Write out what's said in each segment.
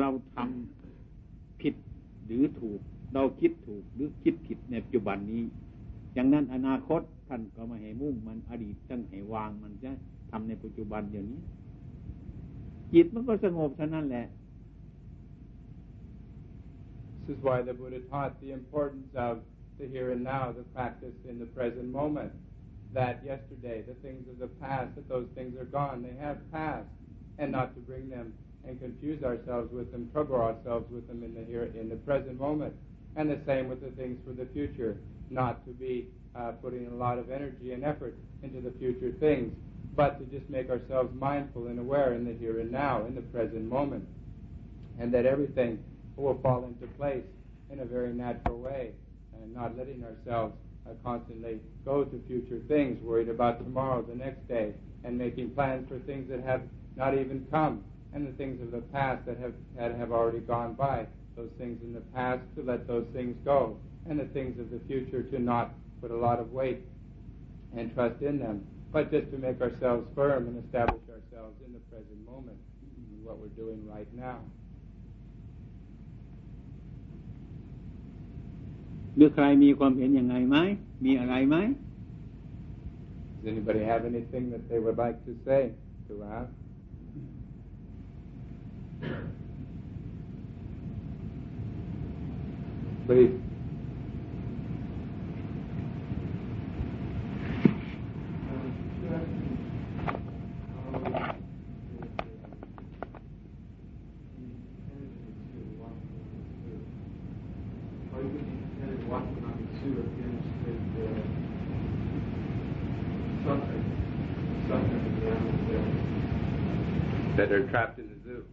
เราทำผิดหรือถูก เราคิดถูกหรือคิดผิดในปัจจุบันนี้ อย่างนั้นอนาคตท่านก็มาให้มุ่งมันอดีตตั้งให้วางมันจะทำในปัจจุบันอย่างนี้ จิตมันก็สงบเท่านั้นแหละ This is why the Buddha taught the importance of the here and now, the practice in the present moment. That yesterday, the things of the past, that those things are gone, they have passed, and not to bring them and confuse ourselves with them, trouble ourselves with them in the here, in the present moment. And the same with the things for the future, not to be uh, putting a lot of energy and effort into the future things, but to just make ourselves mindful and aware in the here and now, in the present moment, and that everything will fall into place in a very natural way, and not letting ourselves uh, constantly go to future things, worried about tomorrow, the next day, and making plans for things that have not even come, and the things of the past that have, that have already gone by, those things in the past to let those things go, and the things of the future to not put a lot of weight and trust in them, but just to make ourselves firm and establish ourselves in the present moment, in what we're doing right now. หรือใครมีความเห็นยังไงไหม มีอะไรไหม Does anybody have anything that they would like to say to us? Please. that are trapped in the zoo.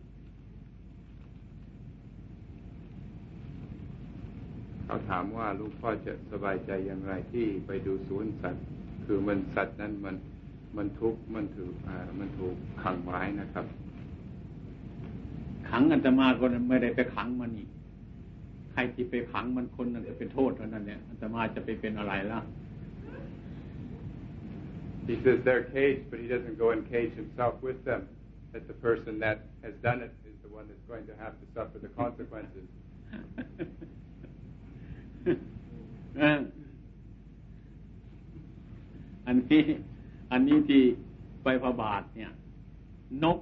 เขาถามว่าลูกพ่อจะสบายใจอย่างไรที่ไปดูสวนสัตว์ คือมันสัตว์นั้นมันมันทุกข์มันถูกมันถูกขังไว้นะครับ ขังอันตมาคนไม่ได้ไปขังมันนี่ใครที่ไปขังมันคนนั้นจะเป็นโทษเท่านั้นเนี่ยอันตมาจะไปเป็นอะไรล่ะ He says they're caged, but he doesn't go and cage himself with them. That the person that has done it is the one that's going to have to suffer the consequences. อันนี้ อันนี้ที่ไปพระบาทเนี่ย นก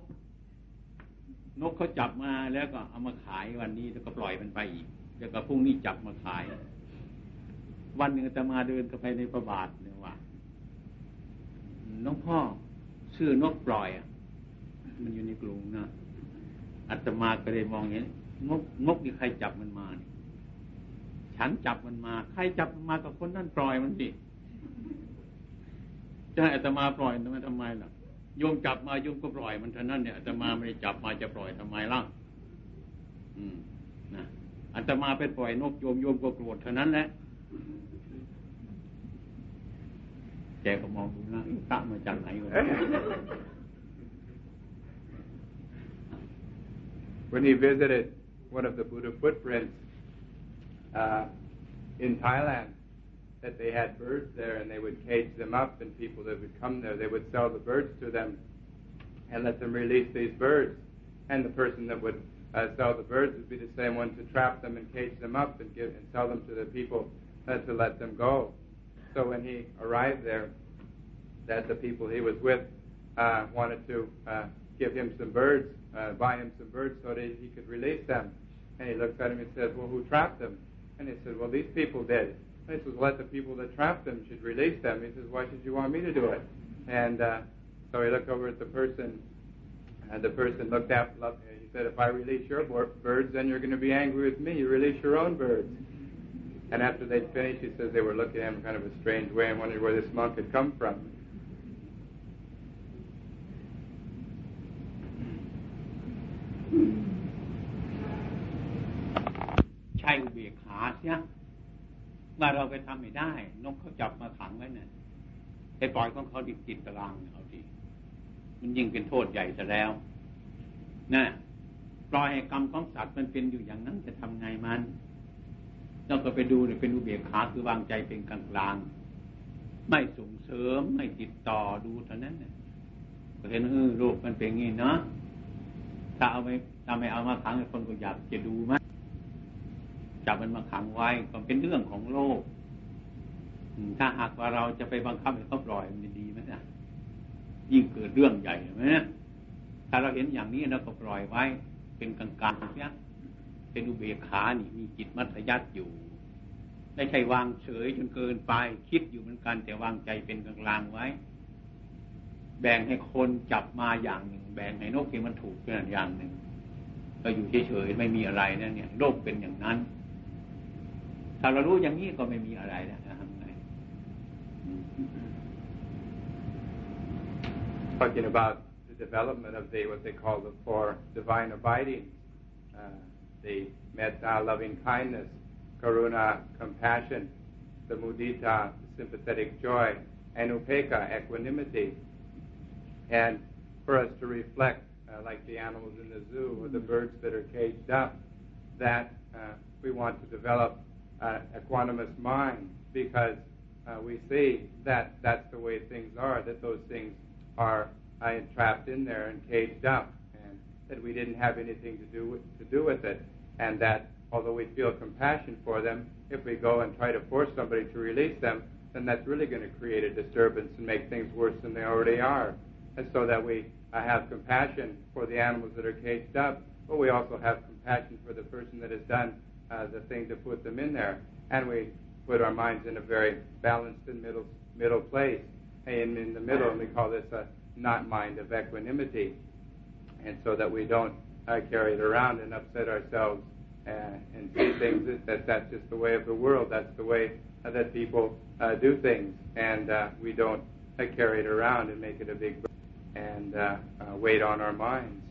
นกเขาจับมาแล้วก็เอามาขายวันนี้แล้วก็ปล่อยมันไปอีก แล้วก็พรุ่งนี้จับมาขาย วันหนึ่งจะมาเดินเข้าไปในพระบาทเนี่ยว่าน้องพ่อชื่อนกปล่อยอะ มันอยู่ในกรุงนะอาตมาก็เลยมองเห็นนกนกที่ใครจับมันมาเนี่ย ฉันจับมันมา ใครจับมันมากับคนนั่นปล่อยมันสิจะให้อาตมาปล่อยมันทำไมล่ะโยมจับมาโยมก็ปล่อยมันเท่านั้นเนี่ยอาตมาไม่ได้จับมาจะปล่อยทำไมล่ะอืมนะอาตมาไปปล่อยนกโยมโยมก็โกรธเท่านั้นแหละแกก็มองดูนะพระมาจากไหนวะ When he visited one of the Buddha footprints uh, in Thailand, that they had birds there and they would cage them up, and people that would come there, they would sell the birds to them and let them release these birds. And the person that would uh, sell the birds would be the same one to trap them and cage them up and give and sell them to the people uh, to let them go. So when he arrived there, that the people he was with uh, wanted to uh, give him some birds, uh, buy him some birds so that he could release them. And he looks at him and says, "Well, who trapped them?" And he said, "Well, these people did." And he says, "Let the people that trapped them should release them." He says, "Why should you want me to do it?" And uh, so he looked over at the person, and the person looked at. him. He said, "If I release your birds, then you're going to be angry with me. You release your own birds." And after they'd finished, he says they were looking at him kind of a strange way and wondered where this monk had come from. ใช่อุเบกขาเสียว่าเราไปทำไม่ได้ นกเขาจับมาขังไว้เนี่ยไปปล่อยของเขาติดติดตารางเอาดีมันยิ่งเป็นโทษใหญ่ซะแล้วนะปล่อยให้กรรมของสัตว์มันเป็นอยู่อย่างนั้นจะทำไงมันเราก็ไปดูเนี่ยเป็นอุเบกขาคือวางใจเป็นกลางกลางไม่ส่งเสริมไม่ติดต่อดูเท่านั้นเนี่ยก็เห็นเออโลกมันเป็นงี้เนาะถ้าเอาไม่ถ้าไม่เอามาขังคนก็อยากจะดูไหม จับมันมาขังไว้ก็เป็นเรื่องของโลกถ้าหากว่าเราจะไปบังคับให้เขาปล่อยมันดีไหมนะยิ่งเกิดเรื่องใหญ่ไหมถ้าเราเห็นอย่างนี้เราก็ปล่อยไว้ เป็นกลางๆเนี่ยเป็นอุเบกขานี่มีจิตมัธยัติอยู่ไม่ใช่วางเฉยจนเกินไป คิดอยู่เหมือนกัน แต่วางใจเป็นกลางๆไว้ แบ่งให้คนจับมาอย่างหนึ่ง แบ่งให้นกที่มันถูกเป็นอย่างหนึ่ง ก็อยู่เฉยๆไม่มีอะไรนะเนี่ย โลกเป็นอย่างนั้น Talking about the development of the what they call the four divine abiding. Uh, the metta loving kindness karuna compassion the mudita sympathetic joy and upekkha equanimity. And for us to reflect uh, like the animals in the zoo or the birds that are caged up that uh, we want to develop equanimous mind because uh, we see that that's the way things are, that those things are uh, trapped in there and caged up, and that we didn't have anything to do with, to do with it, and that although we feel compassion for them, if we go and try to force somebody to release them, then that's really going to create a disturbance and make things worse than they already are. And so that we uh, have compassion for the animals that are caged up, but we also have compassion for the person that has done uh, the thing to put them in there. And we put our minds in a very balanced and middle middle place. And in the middle, and we call this a not mind of equanimity. And so that we don't uh, carry it around and upset ourselves and, and see things that, that that's just the way of the world. That's the way uh, that people uh, do things, and uh, we don't uh, carry it around and make it a big and uh, uh, weight on our minds.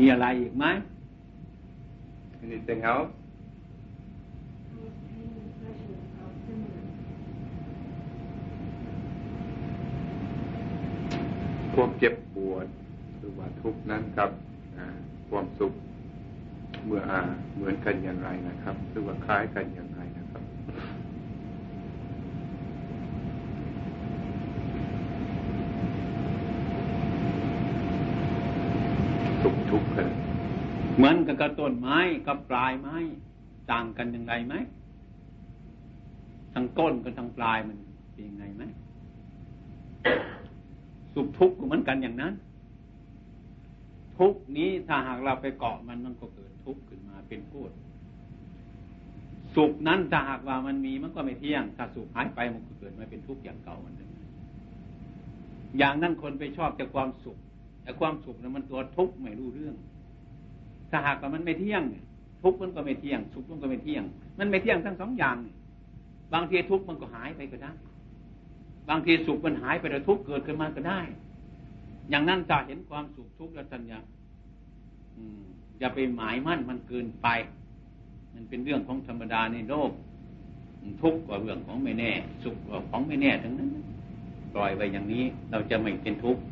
มีอะไรอีกไหม Anything else? ความเจ็บปวดหรือว่าทุกข์นั้นครับความสุขเมื่ออาเหมือนกันอย่างไรนะครับ หรือว่าคล้ายกันอย่างไรนะครับ สุขทุกข์กัน เหมือนกับกระต้นไม้กับปลายไม้ ต่างกันอย่างไรไหมทั้งต้นกับทั้งปลายมันเป็นยังไงไหมสุขทุกข์ก็เหมือนกันอย่างนั้น ทุกนี้ถ้าหากเราไปเกาะมันมันก็เกิดทุกข์ขึ้นมาเป็นพูดสุขนั้นถ้าหากว่ามันมีมันก็ไม่เที่ยง ถ้าสุขหายไปมันก็เกิดมาเป็นทุกข์อย่างเก่ามันเดิมอย่างนั้นคนไปชอบแต่ความสุข แต่ความสุขนั้นมันตัวทุกข์ไม่รู้เรื่อง ถ้าหากว่ามันไม่เที่ยง ทุกข์มันก็ไม่เที่ยง สุขมันก็ไม่เที่ยง มันไม่เที่ยงทั้งสองอย่าง บางทีทุกข์มันก็หายไปก็ได้ บางทีสุขมันหายไปแล้วทุกข์เกิดขึ้นมาก็ได้ อย่างนั้นจะเห็นความสุขทุกข์แล้วท่าอย่าอย่าไปหมายมั่นมันเกินไป มันเป็นเรื่องของธรรมดาในโลก ทุกข์กว่าเรื่องของไม่แน่ สุขกว่าของไม่แน่ทั้งนั้นปล่อยไปอย่างนี้เราจะไม่เป็นทุกข์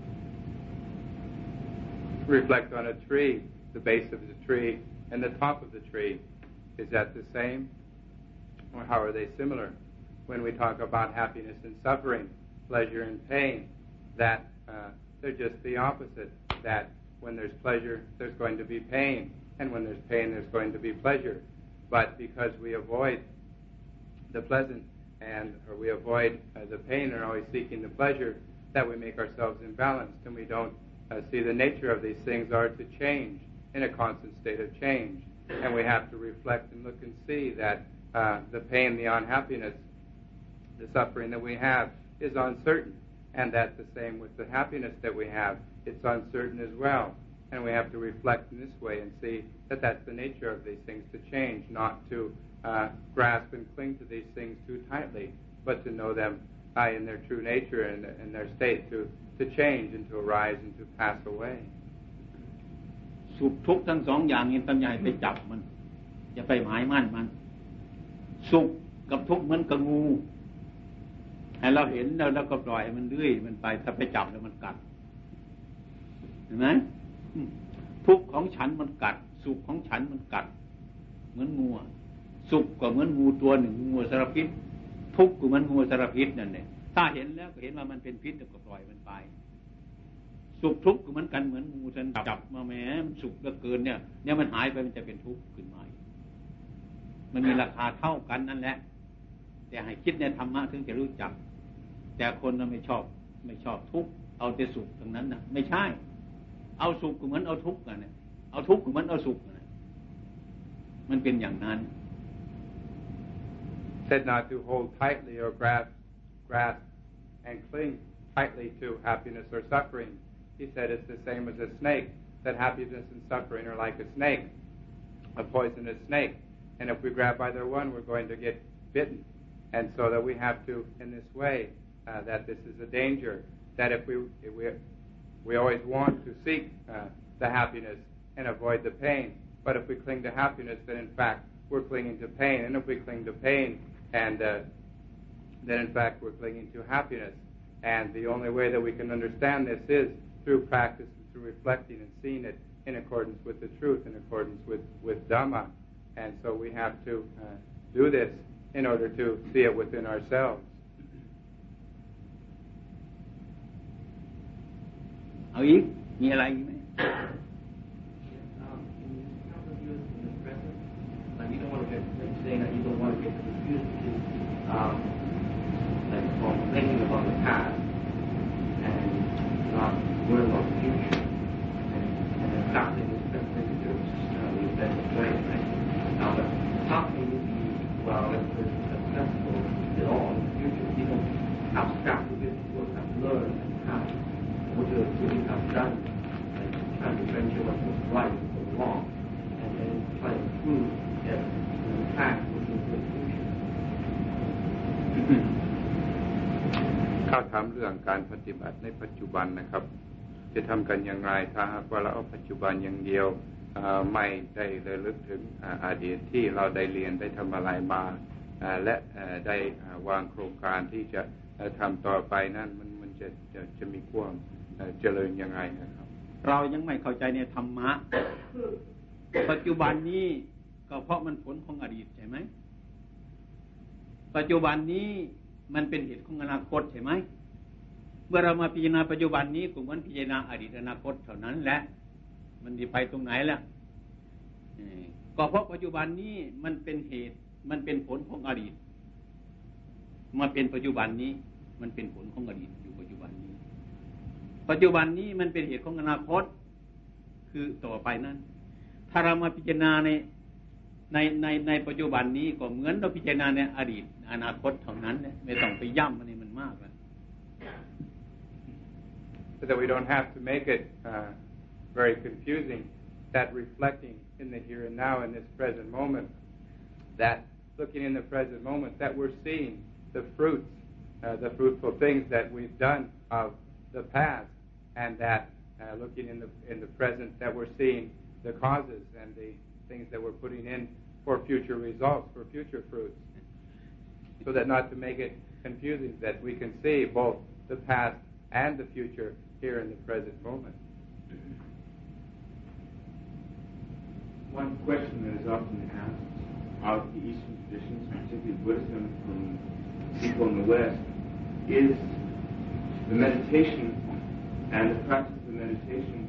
Reflect on a tree, the base of the tree and the top of the tree. Is that the same? Or how are they similar? When we talk about happiness and suffering, pleasure and pain, that uh, they're just the opposite. That when there's pleasure, there's going to be pain, and when there's pain, there's going to be pleasure. But because we avoid the pleasant and or we avoid uh, the pain and are always seeking the pleasure, that we make ourselves imbalanced, and we don't uh, see the nature of these things are to change in a constant state of change, and we have to reflect and look and see that uh, the pain, the unhappiness, the suffering that we have is uncertain, and that the same with the happiness that we have, it's uncertain as well. And we have to reflect in this way and see that that's the nature of these things to change, not to uh, grasp and cling to these things too tightly, but to know them uh, in their true nature and their state to, to change and to arise and to pass away. สุขทุกข์ทั้งสองอย่างนี้ต้องอย่าไปจับมันอย่าไปหมายมั่นมัน สุขกับทุกข์เหมือนกับงูให้เราเห็นแล้วเราก็ปล่อยมันเรื่อยมันไปถ้าไปจับแล้วมันกัดเห็นไหมทุกข์ของฉันมันกัด สุขของฉันมันกัด เหมือนงูสุขก็เหมือนงูตัวหนึ่งงูสารพิษ ทุกข์กูมันงูสารพิษนั่นเนี่ยถ้าเห็นแล้วก็เห็นว่ามันเป็นพิษก็ปล่อยมันไป สุขทุกข์ก็เหมือนกันเหมือนงูฉันจับมาแม้มันสุขเหลือเกินเนี่ยเนี่ยมันหายไปมันจะเป็นทุกข์ขึ้นมามันมีราคาเท่ากันนั่นแหละ แต่ให้คิดในธรรมะถึงจะรู้จัก แต่คนเราไม่ชอบไม่ชอบทุกข์เอาแต่สุขตรงนั้นนะไม่ใช่ เอาสุขก็เหมือนเอาทุกข์กันเนี่ยเอาทุกข์ก็เหมือนเอาสุขนะมันเป็นอย่างนั้น said not to hold tightly or grasp, grasp and cling tightly to happiness or suffering. He said it's the same as a snake, that happiness and suffering are like a snake, a poisonous snake. And if we grab either one, we're going to get bitten. And so that we have to, in this way, uh, that this is a danger, that if we, if we, we always want to seek uh, the happiness and avoid the pain. But if we cling to happiness, then in fact, we're clinging to pain. And if we cling to pain, and uh, then in fact we're clinging to happiness. And the only way that we can understand this is through practice and through reflecting and seeing it in accordance with the truth, in accordance with, with Dhamma. And so we have to uh, do this in order to see it within ourselves. Are you? Yeah, like me. Like about the past การปฏิบัติในปัจจุบันนะครับ จะทำกันอย่างไรถ้าหากว่าเราเอาปัจจุบันอย่างเดียวไม่ได้ระลึกถึงอดีตที่เราได้เรียนได้ทำอะไรมาและได้วางโครงการที่จะทำต่อไปนั่นมันมันจะจะจะมีความเจริญยังไงนะครับ เรายังไม่เข้าใจในธรรมะ ปัจจุบันนี้ก็เพราะมันผลของอดีตใช่ไหมปัจจุบันนี้มันเป็นเหตุของอนาคตใช่ไหม เมื่อเรามาพิจารณาปัจจุบันนี้ก็เหมือนพิจารณาอดีตอนาคตเท่านั้นแหละมันจะไปตรงไหนล่ะก็เพราะปัจจุบันนี้มันเป็นเหตุ มันเป็นผลของอดีต มาเป็นปัจจุบันนี้ มันเป็นผลของอดีตอยู่ปัจจุบันนี้ ปัจจุบันนี้มันเป็นเหตุของอนาคต คือต่อไปนั้น ถ้าเรามาพิจารณาในในในในปัจจุบันนี้ก็เหมือนเราพิจารณาในอดีต อนาคตเท่านั้นเนี่ยไม่ต้องไปย่ำมันนี่มันมากแล้ว So that we don't have to make it uh, very confusing, that reflecting in the here and now in this present moment, that looking in the present moment, that we're seeing the fruits, uh, the fruitful things that we've done of the past, and that uh, looking in the in the present, that we're seeing the causes and the things that we're putting in for future results, for future fruits. So that not to make it confusing, that we can see both the past and the future here in the present moment. One question that is often asked of the Eastern traditions, particularly Buddhism from people in the West, is the meditation and the practice of meditation,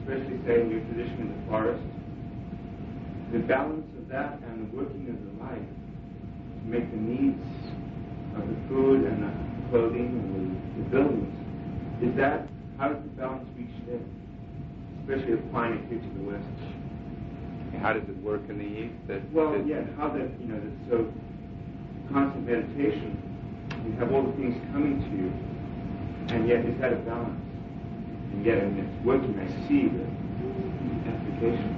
especially say in your tradition in the forest, the balance of that and the working of the life to make the needs of the food and the clothing and the, the buildings, is that, how does the balance reach there? Especially applying it here to the West. And how does it work in the East? That, Well, that- yeah, how that, you know, that so constant meditation, you have all the things coming to you, and yet is that a balance? And yet, when it's working, I see the application,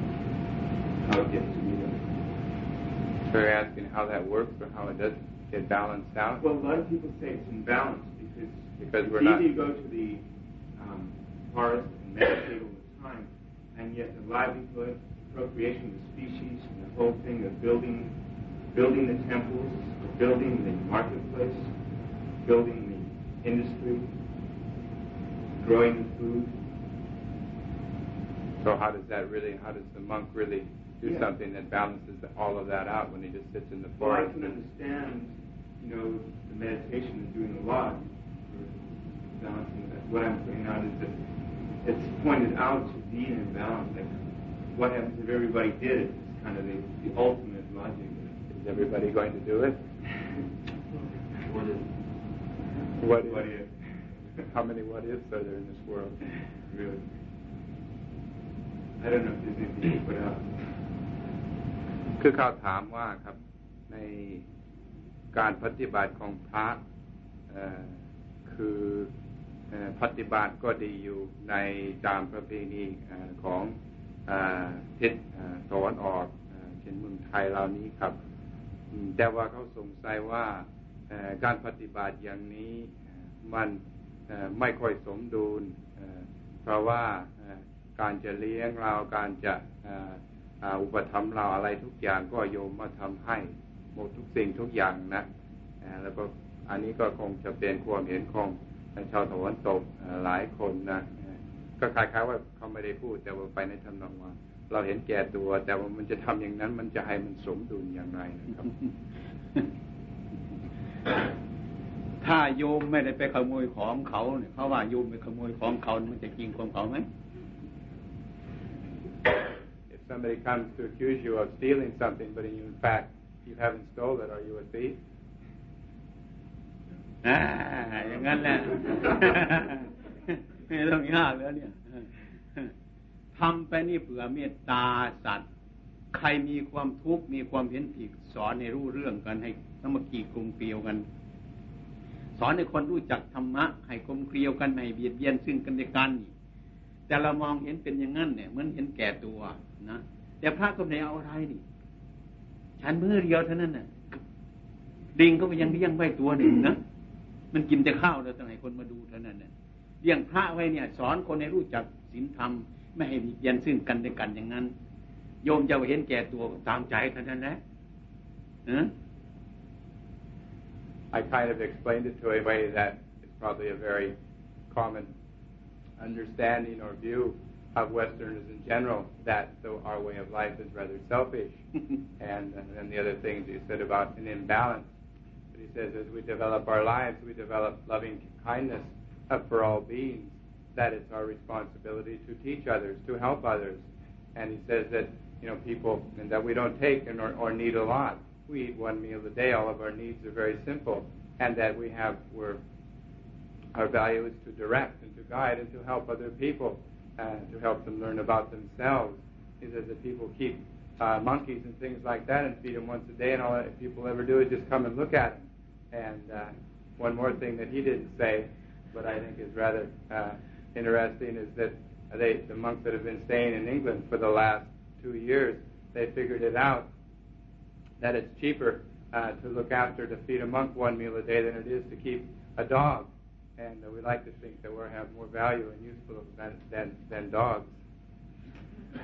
how it gets to there. So you're asking how that works or how it does get balanced out? Well, a lot of people say it's imbalanced because, Because it's we're easy not- to go to the forest and meditate all the time, and yet the livelihood, procreation of the species, and the whole thing of building, building the temples, building the marketplace, building the industry, growing the food. So how does that really, how does the monk really do Yeah. something that balances all of that out when he just sits in the Well, I forest? can understand, you know, the meditation is doing a lot balancing that. What I'm pointing out is that it's pointed out to be an imbalance. Like, what happens if everybody did it? It's kind of the, the ultimate logic. Is everybody going to do it? What is What What if? if? How many what ifs are there in this world? Really? I don't know if there's anything to put out. คือเขาถามว่าครับในการปฏิบัติของพระเอ่อคือเอ่อ ปฏิบัติก็ดีอยู่ในตามประเพณีของทิศตะวันออกเช่นเมืองไทยเหล่านี้ครับ แต่ว่าเขาสงสัยว่าการปฏิบัติอย่างนี้มันไม่ค่อยสมดุล เพราะว่าการจะเลี้ยงเราการจะอุปถัมภ์เราอะไรทุกอย่างก็โยมมาทำให้หมดทุกสิ่งทุกอย่างนะแล้วก็อันนี้ก็คงจะเป็นความเห็นของ ชาวตะวันตกอ่าหลายคนนะอ่าก็คล้ายๆว่าเขาไม่ได้พูดแต่ว่าไปในทำนองว่า เราเห็นแก่ตัว แต่ว่ามันจะทำอย่างนั้น มันจะให้มันสมดุลอย่างไรนะครับ ถ้าโยมไม่ได้ไปขโมยของเขาเนี่ยเขาว่าโยมไปขโมยของเขา มันจะจริงของเขาไหม If somebody comes to accuse you of stealing something, but in fact you haven't stolen, are you a thief? อ่าอย่างนั้นแหละไม่ต้องยากแล้วเนี่ยทำไปนี่เผื่อเมตตาสัตว์ ใครมีความทุกข์มีความเห็นผิดสอนให้รู้เรื่องกันให้สมัคคีกลมเกลียวกัน สอนให้คนรู้จักธรรมะให้กลมเกลียวกันไม่เบียดเบียนซึ่งกันและกันนี่แต่เรามองเห็นเป็นอย่างนั้นเนี่ยเหมือนเห็นแก่ตัวนะแต่พระก็ไม่เอาอะไรนี่ฉันมือเดียวเท่านั้นน่ะดิงก็ยังเลี้ยงไว้ตัวหนึ่งนะ มันกินแต่ข้าวแล้วต้องให้คนมาดูเท่านั้นน่ะเลี้ยงพระไว้เนี่ย สอนคนให้รู้จักศีลธรรม ไม่ให้เบียดเบียนซึ่งกันและกันอย่างนั้น โยมจะเห็นแก่ตัวตามใจเท่านั้นแหละเออ I kind of explained it to a way that it's probably a very common understanding or view of Westerners in general that so our way of life is rather selfish. and, and then the other things he said about an imbalance. He says as we develop our lives, we develop loving kindness for all beings. That it's our responsibility to teach others, to help others. And he says that you know people and that we don't take and or, or need a lot. We eat one meal a day. All of our needs are very simple, and that we have we're our value is to direct and to guide and to help other people, uh, to help them learn about themselves. He says that people keep uh, monkeys and things like that and feed them once a day, and all that people ever do is just come and look at them. And uh, one more thing that he didn't say, but I think is rather uh, interesting, is that they, the monks that have been staying in England for the last two years, they figured it out that it's cheaper uh, to look after to feed a monk one meal a day than it is to keep a dog. And uh, we like to think that we have more value and useful than than, than dogs.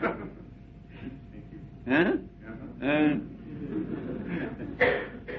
Thank you. Huh? Uh-huh. Uh.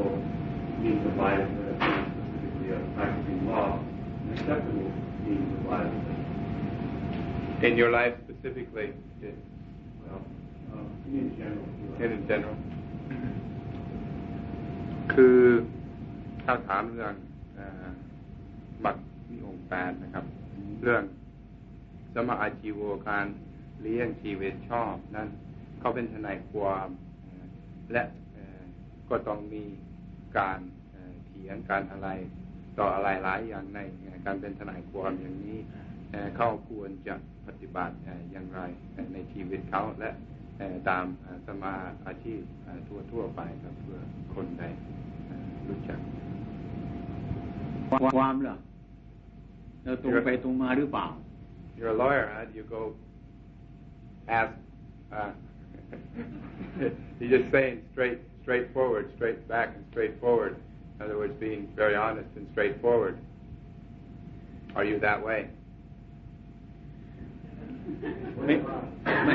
questionable means of livelihood, specifically a practicing law, an acceptable means of livelihood? In your life specifically, in, Well, um, in general. if you like. in general. คือถ้าถามเรื่องเอ่อบัตรมีองค์แปดนะครับ เรื่องสมอาชีโวการเลี้ยงชีวิตชอบนั้นเขาเป็นทนายความเอ่อและเอ่อก็ต้องมี การเอ่อเถียงการอะไรต่ออะไรหลายอย่างในการเป็นทนายความอย่างนี้เอ่อเขาควรจะปฏิบัติเอ่ออย่างไรเอ่อในชีวิตเขาและเอ่อตามเอ่อสมาอาชีพเอ่อทั่วทั่วๆไปครับเพื่อคนใดเอ่อรู้จัก ความเหรอเราตรงไปตรงมาหรือเปล่า You're a lawyer, huh? Do you go ask? Uh, you're just saying straight, straightforward, straight back and straightforward. In other words, being very honest and straightforward. Are you that way? ไม่ไม่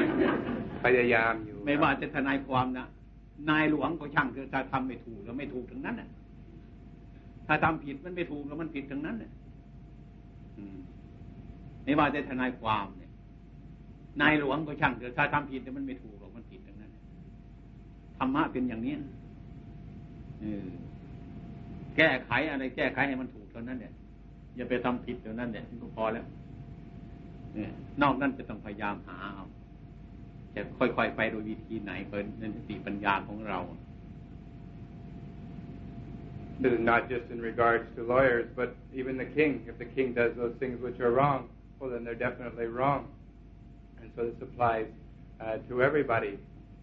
พยายามอยู่ไม่ว่าจะทนายความนะนายหลวงก็ช่างเถอะถ้าทำไม่ถูกแล้วไม่ถูกทั้งนั้นน่ะ ถ้าทำผิดมันไม่ถูกแล้วมันผิดทั้งนั้นน่ะอืมไม่ว่าจะทนายความเนี่ย นายหลวงก็ช่างเถอะถ้าทำผิดแล้วมันไม่ถูกหรอกมันผิดทั้งนั้นน่ะ ธรรมะเป็นอย่างนี้เออแก้ไขอะไร แก้ไขให้มันถูกเท่านั้นเนี่ยอย่าไปทำผิดเท่านั้นเนี่ยก็พอแล้วเนี่ยนอกนั้นจะต้องพยายามหาเอาจะค่อยๆไปโดยวิธีไหนเป็นในสติปัญญาของเรา This is not just in regards to lawyers, but even the king. If the king does those things which are wrong, well, then they're definitely wrong. And so this applies uh, to everybody.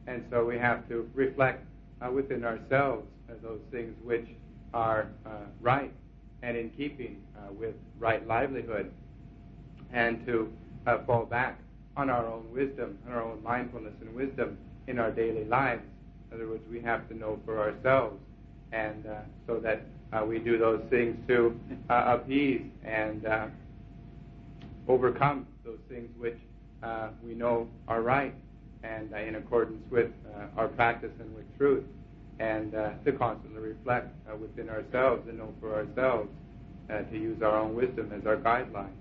And so we have to reflect uh, within ourselves uh, those things which are uh, right. And in keeping uh, with right livelihood, and to uh, fall back on our own wisdom, on our own mindfulness and wisdom in our daily lives. In other words, we have to know for ourselves, and so that we do those things to appease and overcome those things which we know are right and uh, in accordance with uh, our practice and with truth, and uh, to constantly reflect within ourselves and know for ourselves to use our own wisdom as our guideline.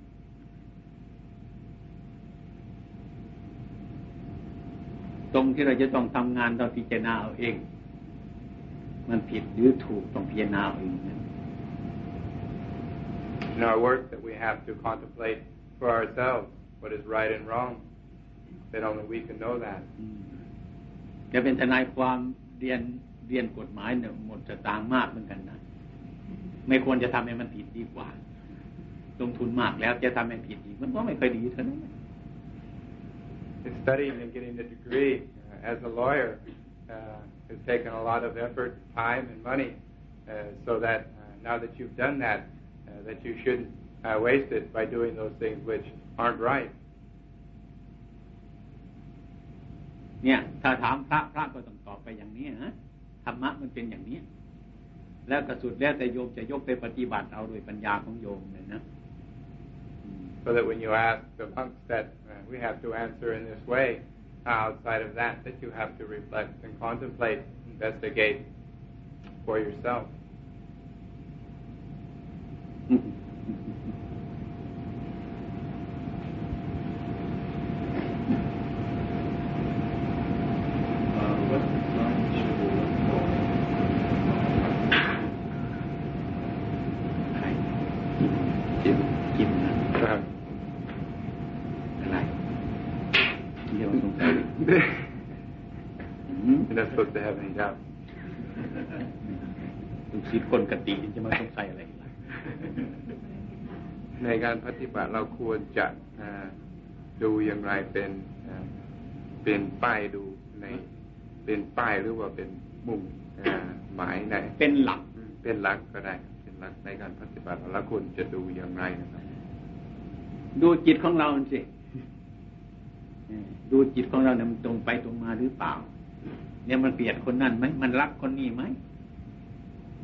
In our work that we have to contemplate for ourselves what is right and wrong that only we can know that. อืมจะเป็นทนายความเรียนเรียนกฎหมายเนี่ยหมดสตางค์มากเหมือนกันนะไม่ควรจะทำให้มันผิดดีกว่า ลงทุนมากแล้วจะทำให้ผิดอีกมันก็ไม่ค่อยดีเท่านั้น In studying and getting a degree uh, as a lawyer uh, has taken a lot of effort, time, and money, uh, so that uh, now that you've done that, uh, that you shouldn't uh, waste it by doing those things which aren't right. เนี่ย ถ้าถามพระพระก็ต้องตอบไปอย่างนี้ฮะธรรมะมันเป็นอย่างนี้ แล้วก็สุดแล้วแต่โยมจะยกไปปฏิบัติเอาโดยปัญญาของโยมเลยนะ So that when you ask the monks that uh, we have to answer in this way, outside of that, that you have to reflect and contemplate, investigate for yourself. ใครจิมจิมนะอะไรเดี๋ยวสงสัยอืม You're not supposed to have any doubt. ลูกศิษย์คนกติจะมาสงสัยอะไรล่ะในการปฏิบัติเราควรจะอ่าดูอย่างไรเป็นอ่าเป็นป้ายดูใน เป็นป้ายหรือว่าเป็นมุมอ่าหมายในเป็นหลักเป็นหลักก็ได้ เป็นหลักในการปฏิบัติเราควรจะดูอย่างไรนะครับดูจิตของเราสิเออดูจิตของเราเนี่ยมันตรงไปตรงมาหรือเปล่า เนี่ยมันเกลียดคนนั้นไหมมันรักคนนี้ไหม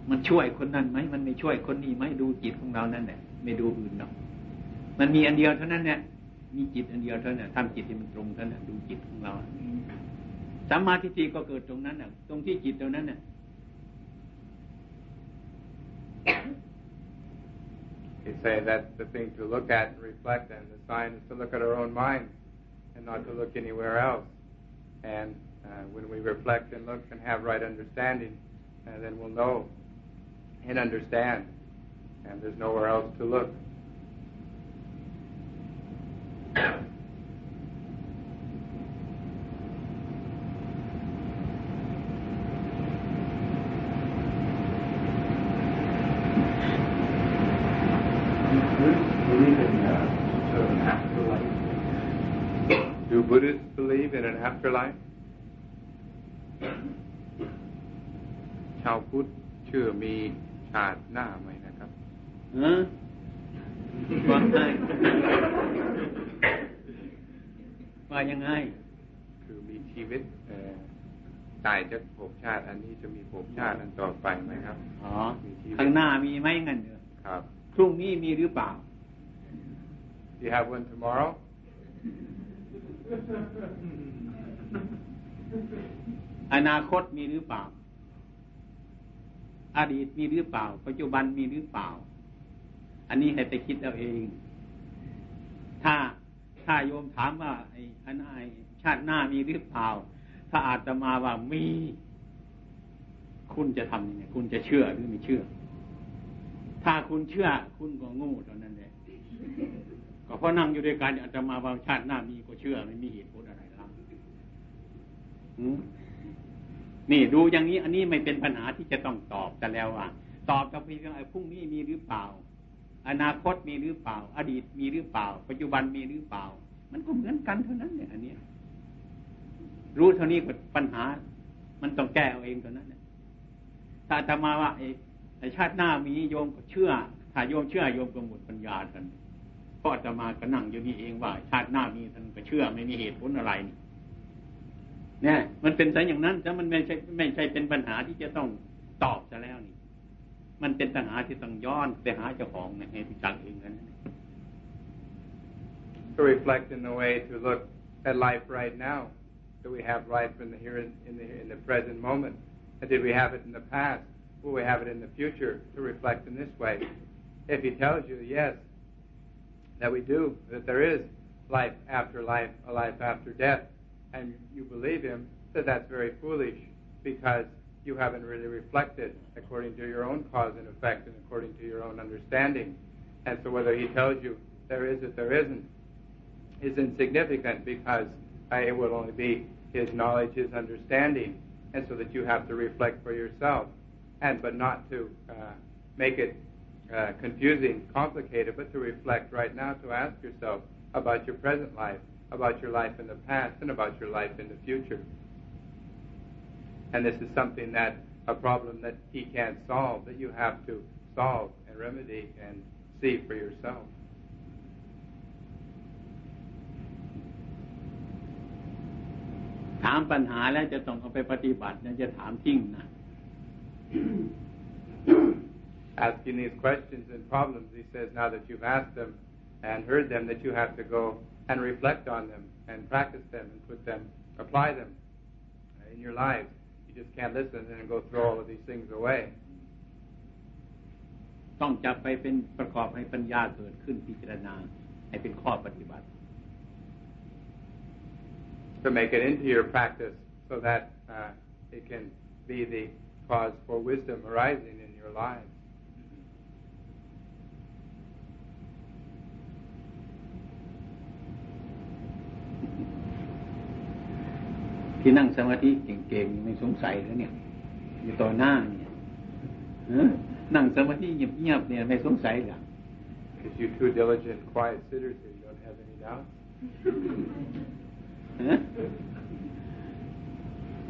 มันช่วยคนนั้นไหมมันไม่ช่วยคนนี้ไหมดูจิตของเรานั่นแหละไม่ดูอื่นหรอกมันมีอันเดียวเท่านั้นเนี่ยมีจิตอันเดียวเท่านั้นทำจิตให้มันตรงเท่านั้นดูจิตของเราสัมมาทิฏฐิก็เกิดตรงนั้นน่ะ ตรงที่จิตตรงนั้นน่ะ He say that's the thing to look at and reflect, and the sign is to look at our own mind and not to look anywhere else. And uh, when we reflect and look and have right understanding, uh, then we'll know and understand, and there's nowhere else to look. believe in uh, sort of an afterlife. Do Buddhists believe in an afterlife? ชาวพุทธเชื่อมี ชาติหน้าไหมนะครับเออว่าไงว่ายังไง คือมีชีวิตเอ่อตายจากภพชาติ อันนี้จะมีภพชาติอันต่อไปไหมครับ อ๋อ ข้างหน้ามีไหมงั้นเถอะครับ พรุ่งนี้มีหรือเปล่า Do you have one tomorrow อนาคตมีหรือเปล่า อดีตมีหรือเปล่า ปัจจุบันมีหรือเปล่า อันนี้ให้ไปคิดเอาเอง ถ้าถ้าโยมถามว่าไอ้อันไอชาติหน้ามีหรือเปล่า ถ้าอาจจะมาว่ามี คุณจะทำยังไงคุณจะเชื่อหรือไม่เชื่อ ถ้าคุณเชื่อ คุณก็งูเท่านั้นเองก็เพราะนั่งอยู่ด้วยกันอาจจะมาว่าชาติหน้ามีก็เชื่อ ไม่มีเหตุผลอะไรครับ นี่ดูอย่างนี้อันนี้ไม่เป็นปัญหาที่จะต้องตอบแต่แล้วว่า ตอบกับพี่ว่าพรุ่งนี้มีหรือเปล่า อนาคตมีหรือเปล่า อดีตมีหรือเปล่า ปัจจุบันมีหรือเปล่า มันก็เหมือนกันเท่านั้นเนี่ยอันนี้รู้เท่านี้ก็ปัญหา มันต้องแก้เอาเองเท่านั้นเนี่ยถ้าจะมาว่าไอ้ชาติหน้ามีโยมก็เชื่อ ถ้าโยมเชื่อโยมก็หมดปัญญาทันเพราะจะมาก็นั่งอยู่นี่เองว่า ชาติหน้ามีท่านก็เชื่อไม่มีเหตุผลอะไรนี่ เนี่ยมันเป็นแต่อย่างนั้นแต่มันไม่ใช่ไม่ใช่เป็นปัญหาที่จะต้องตอบจะแล้วนี่ มันเป็นปัญหาที่ต้องย้อนไปหาเจ้าของในให้จักเองกัน To reflect in the way to look at life right now. Do we have life in the here in, in the in the present moment? And did we have it in the past? Will we have it in the future? To reflect in this way. If he tells you yes, that we do, that there is life after life, a life after death, and you believe him, that that's very foolish because you haven't really reflected according to your own cause and effect and according to your own understanding. And so whether he tells you there is or there isn't is insignificant because it will only be his knowledge, his understanding, and so that you have to reflect for yourself, and but not to uh, make it uh, confusing, complicated, but to reflect right now, to ask yourself about your present life about your life in the past and about your life in the future. And this is something that a problem that he can't solve, that you have to solve and remedy and see for yourself. Asking these questions and problems, he says, now that you've asked them, and heard them, that you have to go and reflect on them and practice them and put them, apply them in your lives. You just can't listen and go throw all of these things away. ต้องจับไปเป็นประกอบให้ปัญญาเกิดขึ้นพิจารณาให้เป็นข้อปฏิบัติ To make it into your practice so that uh, it can be the cause for wisdom arising in your lives. ที่นั่งสมาธิเก่งๆไม่สงสัยแล้วเนี่ย อยู่ต่อหน้าเนี่ยนั่งสมาธิเงียบๆเนี่ยไม่สงสัยหรอ Because you two diligent, quiet sitters here, you don't have any doubts.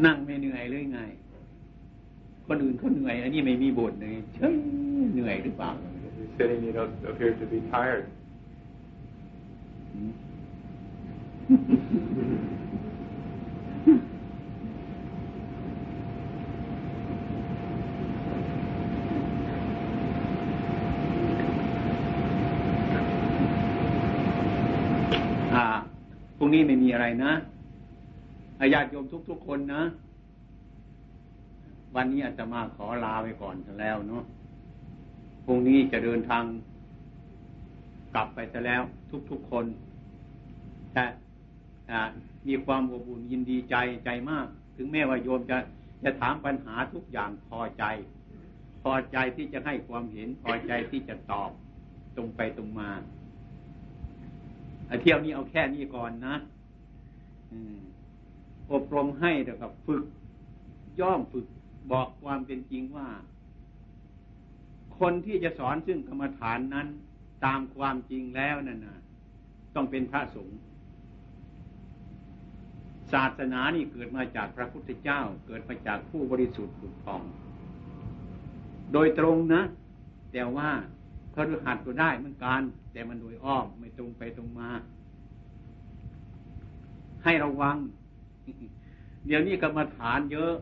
นั่งไม่เหนื่อยเลยไงคนอื่นเขาเหนื่อยอันนี้ไม่มีบทเลยเฉยเหนื่อยหรือเปล่า Sitting, you don't appear to be tired. งนี้ไม่มีอะไรนะอาญาติโยมทุก ๆ คนนะ วันนี้อาจจะมาขอลาไปก่อนแล้วเนาะพรุ่งนี้จะเดินทางกลับไปซะแล้ว ทุก ๆ คนแต่มีความอบอุ่นยินดีใจใจมาก ถึงแม้ว่าโยมจะจะถามปัญหาทุกอย่างพอใจ พอใจที่จะให้ความเห็นพอใจที่จะตอบตรงไปตรงมา เที่ยวนี้เอาแค่นี้ก่อนนะอบรมให้แต่กับฝึก ย่อมฝึกบอกความเป็นจริงว่า คนที่จะสอนซึ่งกรรมฐานนั้น ตามความจริงแล้วนั่นนะต้องเป็นพระสงฆ์ศาสนานี่เกิดมาจากพระพุทธเจ้า เกิดมาจากผู้บริสุทธิ์บุตรทอง โดยตรงนะ แต่ว่าพระฤหัสก็ได้เหมือนกัน แต่มันโดยอ้อมไม่ตรงไปตรงมา ให้ระวัง เดี๋ยวนี้กรรมฐานเยอะ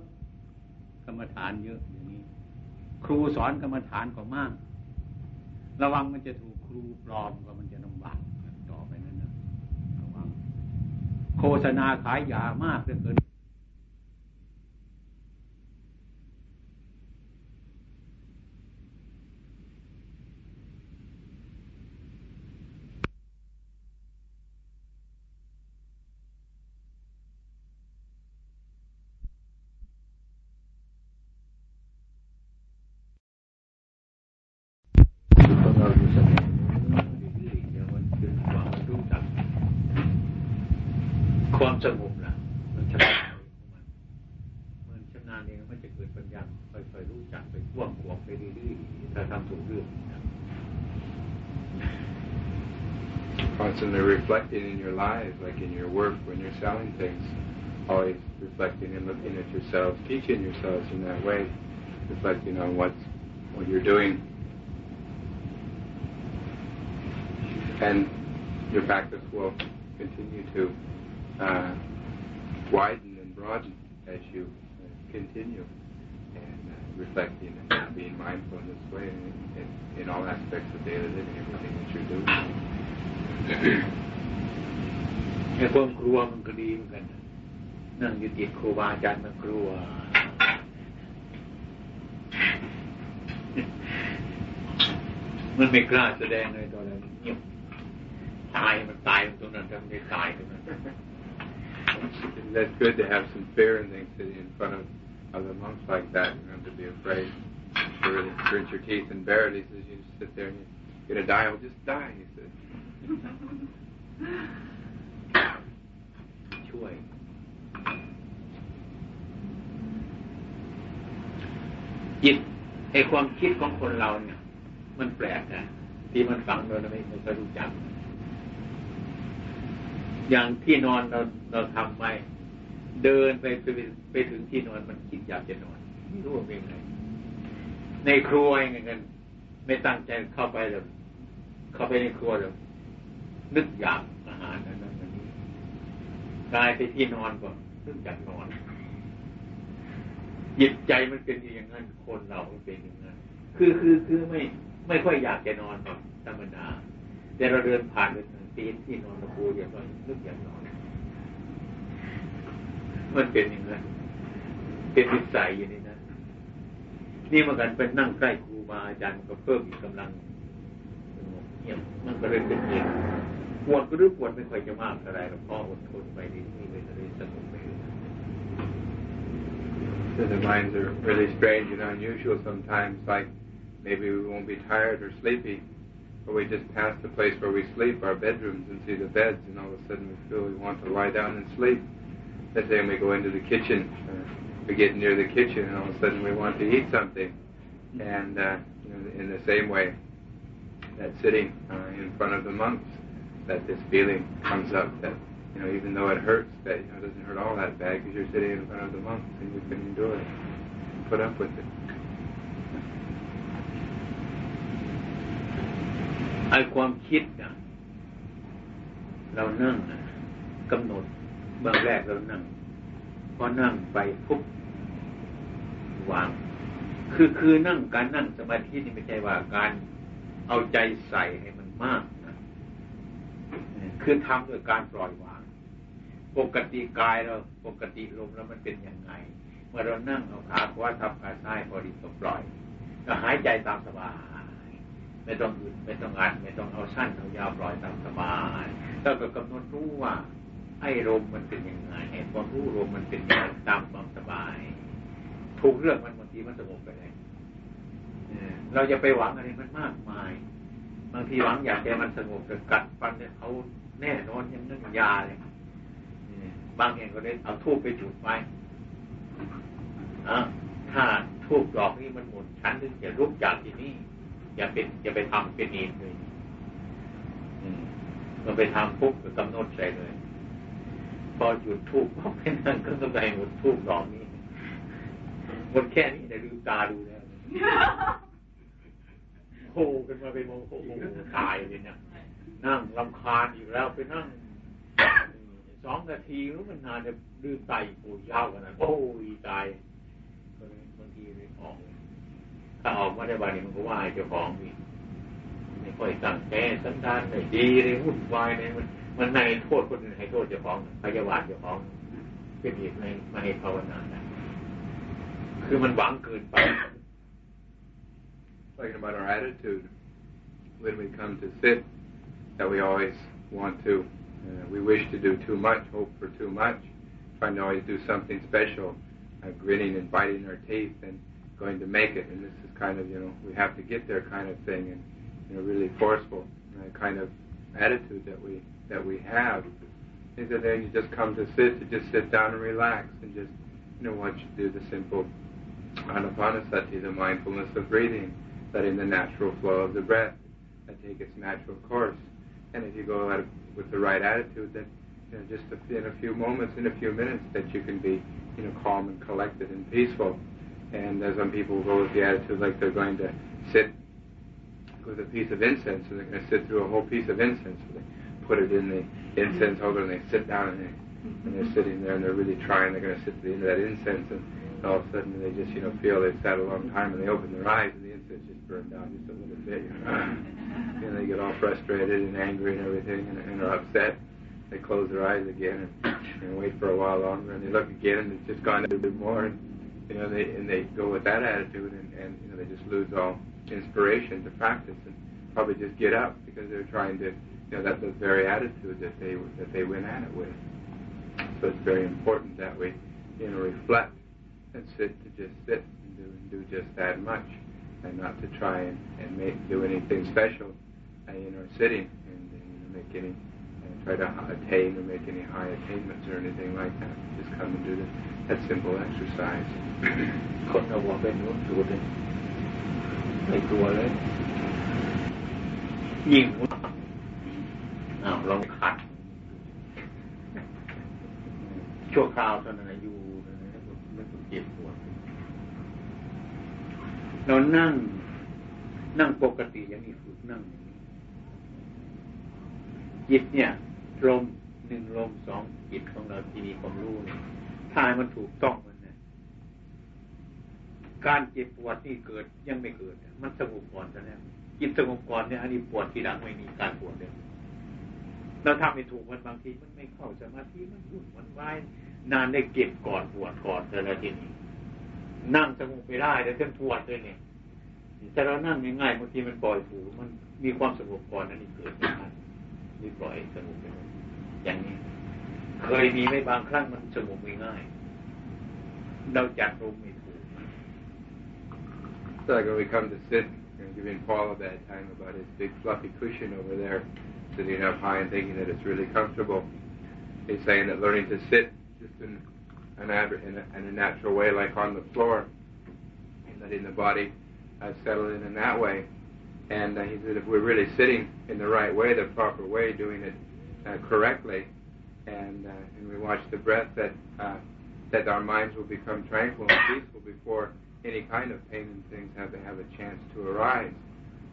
กรรมฐานเยอะอย่างนี้ ครูสอนกรรมฐานก็มาก ระวังมันจะถูกครูปลอมก็มันจะลำบากต่อไปนั่นนะระวัง โฆษณาขายยามากเหลือเกิน ความสงบนะมันชำนาญมันชำนาญเองมันจะเกิดปัญญาค่อยๆรู้จักไปท่วงขวบไปเรื่อยๆถ้าทำถูกเรื่อง Constantly reflecting in your lives, like in your work when you're selling things, always reflecting and looking at yourselves, teaching yourselves in that way, reflecting on what's what you're doing. And your practice will continue to uh, widen and broaden as you uh, continue and uh, reflecting and being mindful in this way in, in, in, all aspects of daily living, everything that you're doing. ไอ้ความกลัวมันก็ดีเหมือนกันนั่งอยู่ติดครูบาอาจารย์มันกลัว มันไม่กล้าแสดงเลยตอนนั้นเงียบตายมันตายตรงนั้นทำได้ตายตรงนั้น That's good to have some fear and things sitting in front of other monks like that. You don't have to be afraid. You really grit your teeth and bear it. He says, you just sit there and you're going to die. Well, just die, he says. ช่วย จิตไอความคิดของคนเราเนี่ย มันแปลกนะที่มันฟังโดยเราไม่ไม่เคยรู้จัก อย่างที่นอนเราเราทำไว้เดินไปไปไปถึงที่นอนมันคิดอยากจะนอนไม่รู้ว่าเป็นไงในครัวเองเงินไม่ตั้งใจเข้าไปเลยเข้าไปในครัวเลยนึกอยากอาหารนั้นนั้นนี้กลายไปที่นอนก่อนนึกอยากนอนจิตใจมันเป็นอย่างนั้นคนเราเป็นอย่างนั้นคือคือคือไม่ไม่ค่อยอยากจะนอนแบบธรรมดาแต่เราเดินผ่านไป ตีนที่นอนตะปูอย่างน้อยนึกอย่ากนอนมันเป็นอย่างนั้นเป็นวิสัยอย่างนี้นะนี่เมื่อกันเป็นนั่งใกล้ครูบาอาจารย์ก็เพิ่มอีกกำลังเนี่ยมันก็เลยเป็นเหตุปวดก็รู้ปวดไม่ค่อยจะมากอะไรหรอกพ่ออดทนไปดีนี่เลยเลยสงบไป So the minds are really strange and unusual sometimes, like maybe we won't be tired or sleepy, or we just pass the place where we sleep, our bedrooms, and see the beds, and all of a sudden we feel we want to lie down and sleep. Let's say we go into the kitchen, uh, we get near the kitchen, and all of a sudden we want to eat something. And uh, in the same way, that sitting uh, in front of the monks, that this feeling comes up that you know even though it hurts, that you know it doesn't hurt all that bad because you're sitting in front of the monks and you can endure it, put up with it. อ้ความคิดนะเรานั่งนะกำหนดเบื้องแรกเรานั่งพอนั่งไปปุ๊บวาง คือคือนั่งการนั่งสมาธินี่ไม่ใช่ว่าการเอาใจใส่ให้มันมากนะคือทำด้วยการปล่อยวาง ปกติกายเราปกติลมแล้วมันเป็นยังไง เมื่อเรานั่งเอาขาขวาทับขาซ้ายพอดีก็ปล่อยก็หายใจตามสบาย ไม่ต้องหยุดไม่ต้องอัดไม่ต้องเอาสั้นเอายาวปล่อยตามสบายแล้วก็กำหนดรู้ว่าไอ้ลมมันเป็นยังไงไอ้ความรู้ลมมันเป็นยังไงตามความสบายถูกเรื่องมันบางทีมันสงบไปเลยเราจะไปหวังอะไรมันมากมาย บางทีหวังอยากให้มันสงบแต่กัดฟันเนี่ยเอาแน่นอนยังนึกยาเลยบางแห่งก็ได้เอาทูบไปจุดไว้ถ้าทูบดอกนี้มันหมดชั้นถึงจะลุกจากที่นี่ อย่าเป็นอย่าไปทำเป็นเองเลยมันไปทำปุ๊บก็กำหนดใส่เลย พอหยุดทูบพอเป็นนั่นก็ต้องไปหมดทูบดอกนี้หมดแค่นี้แต่ลืมตาดูแล้วโหกันมาไปโมโหตายเลยเนี่ยนั่งลำคาญอยู่แล้วไปนั่งสองนาทีรู้มันนานจะดื้อไตปูยาวกันนั้นโอ้ยตายก็เลยบางทีไม่ออก ถ้าออกมาได้บ้านนี้มันก็ว่าเจ้าของนี่ไม่ค่อยสั่งแก้สันดานไม่ดีเลยวุ่นวายเลยมันมันในโทษคนอื่นให้โทษเจ้าของพยาบาทเจ้าของเป็นเหตุในมาให้ภาวนาได้คือมันหวังเกินไป Talking about our attitude when we come to sit, that we always want to, uh, we wish to do too much, hope for too much, trying to always do something special, uh, gritting and biting our teeth and going to make it. And this is kind of, you know, we have to get there kind of thing and, you know, really forceful uh, kind of attitude that we that we have. Is that then you just come to sit, to just sit down and relax and just, you know, watch do the simple anapanasati, the mindfulness of breathing, letting the natural flow of the breath take its natural course. And if you go at it with the right attitude, then you know, just in a few moments, in a few minutes, that you can be, you know, calm and collected and peaceful. And uh, some people go with the attitude like they're going to sit with a piece of incense, and they're going to sit through a whole piece of incense. So they put it in the incense holder, and they sit down, and, they, and they're sitting there, and they're really trying. They're going to sit to the end of that incense, and all of a sudden they just, you know, feel they've sat a long time, and they open their eyes, and the incense just burned down just a little bit. You know? and they get all frustrated and angry and everything, and, and are upset. They close their eyes again and, and wait for a while longer, and they look again, and it's just gone a little bit more. And, you know, they and they go with that attitude, and, and you know, they just lose all inspiration to practice, and probably just get up because they're trying to, you know, that's the very attitude that they that they went at it with. So it's very important that we, you know, reflect and sit to just sit and do and do just that much, and not to try and, and make do anything special you know, sitting and, and you know, make any uh, try to attain or make any high attainments or anything like that. Just come and do this, that simple exercise. คนเราบอกเป็นรู้ตัวเลยไม่ตัวเลยยิงอ้าวลองขัด ชั่วคราวตอนนั้นอยู่ไม่ต้องเจ็บปวดเรานั่ง นั่งปกติอย่างนี้ฝึกนั่งจิตเนี่ยลมหนึ่งลมสองจิตของเราที่มีความรู้เนี่ย ถ้ามันถูกต้องมันเนี่ยการเจ็บปวดที่เกิดยังไม่เกิด มันสงบก่อนซะแล้วจิตสงบก่อนเนี่ยอันนี้ปวดทีหลังไม่มีการปวดเลยเราทำไม่ถูกมันบางทีมันไม่เข้าสมาธิมันยุ่งมันวายนานได้เก็บก่อนปวดก่อนแต่ละทีนี้นั่งสงบไม่ได้แต่เส้นปวดเลยเนี่ยแต่เรานั่งง่ายๆบางทีมันปล่อยผูมันมีความสงบก่อนอันนี้เกิดไม่ได้นี่ปล่อยสงบไปอย่างนี้ เคยมีไม่บางครั้งมันสงบง่ายเราจัดลมไม่ถูก So like when we come to sit, you know, giving Paul a bad time about his big fluffy cushion over there, sitting up high and thinking that it's really comfortable. He's saying that learning to sit just in an in a, in a natural way, like on the floor, and letting the body uh, settle in in that way, and uh, he said if we're really sitting in the right way, the proper way, doing it uh, correctly, and uh, and we watch the breath, that uh, that our minds will become tranquil and peaceful before any kind of pain and things have to have a chance to arise.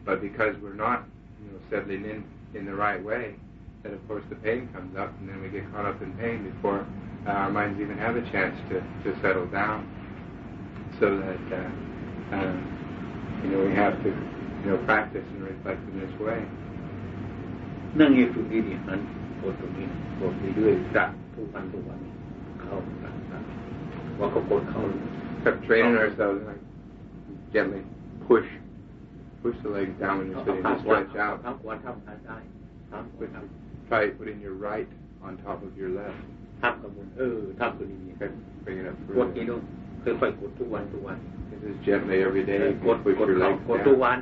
But because we're not, you know, settling in in the right way, then of course the pain comes up, and then we get caught up in pain before uh, our minds even have a chance to to settle down. So that uh, uh, you know we have to you know, practice and reflect in this way. นั่งอยู่ตรงนี้นี่มัน กดตรงนี้กดเรื่อยๆจับทุกวันทุกวันเข้าว่าเขากดเข้า Kept training ourselves like gently push push the legs down when you're sitting to stretch out. ทำขวาทำซ้ายได้ทำขวาทำ Try putting your right on top of your left. ทำกับมุนเออทำตัวนี้ Bring it up กด further. นี้ด้วยค่อยๆกดทุกวันทุกวัน This is gently every day. กด Push กด your เขา legs กดทุก down. วัน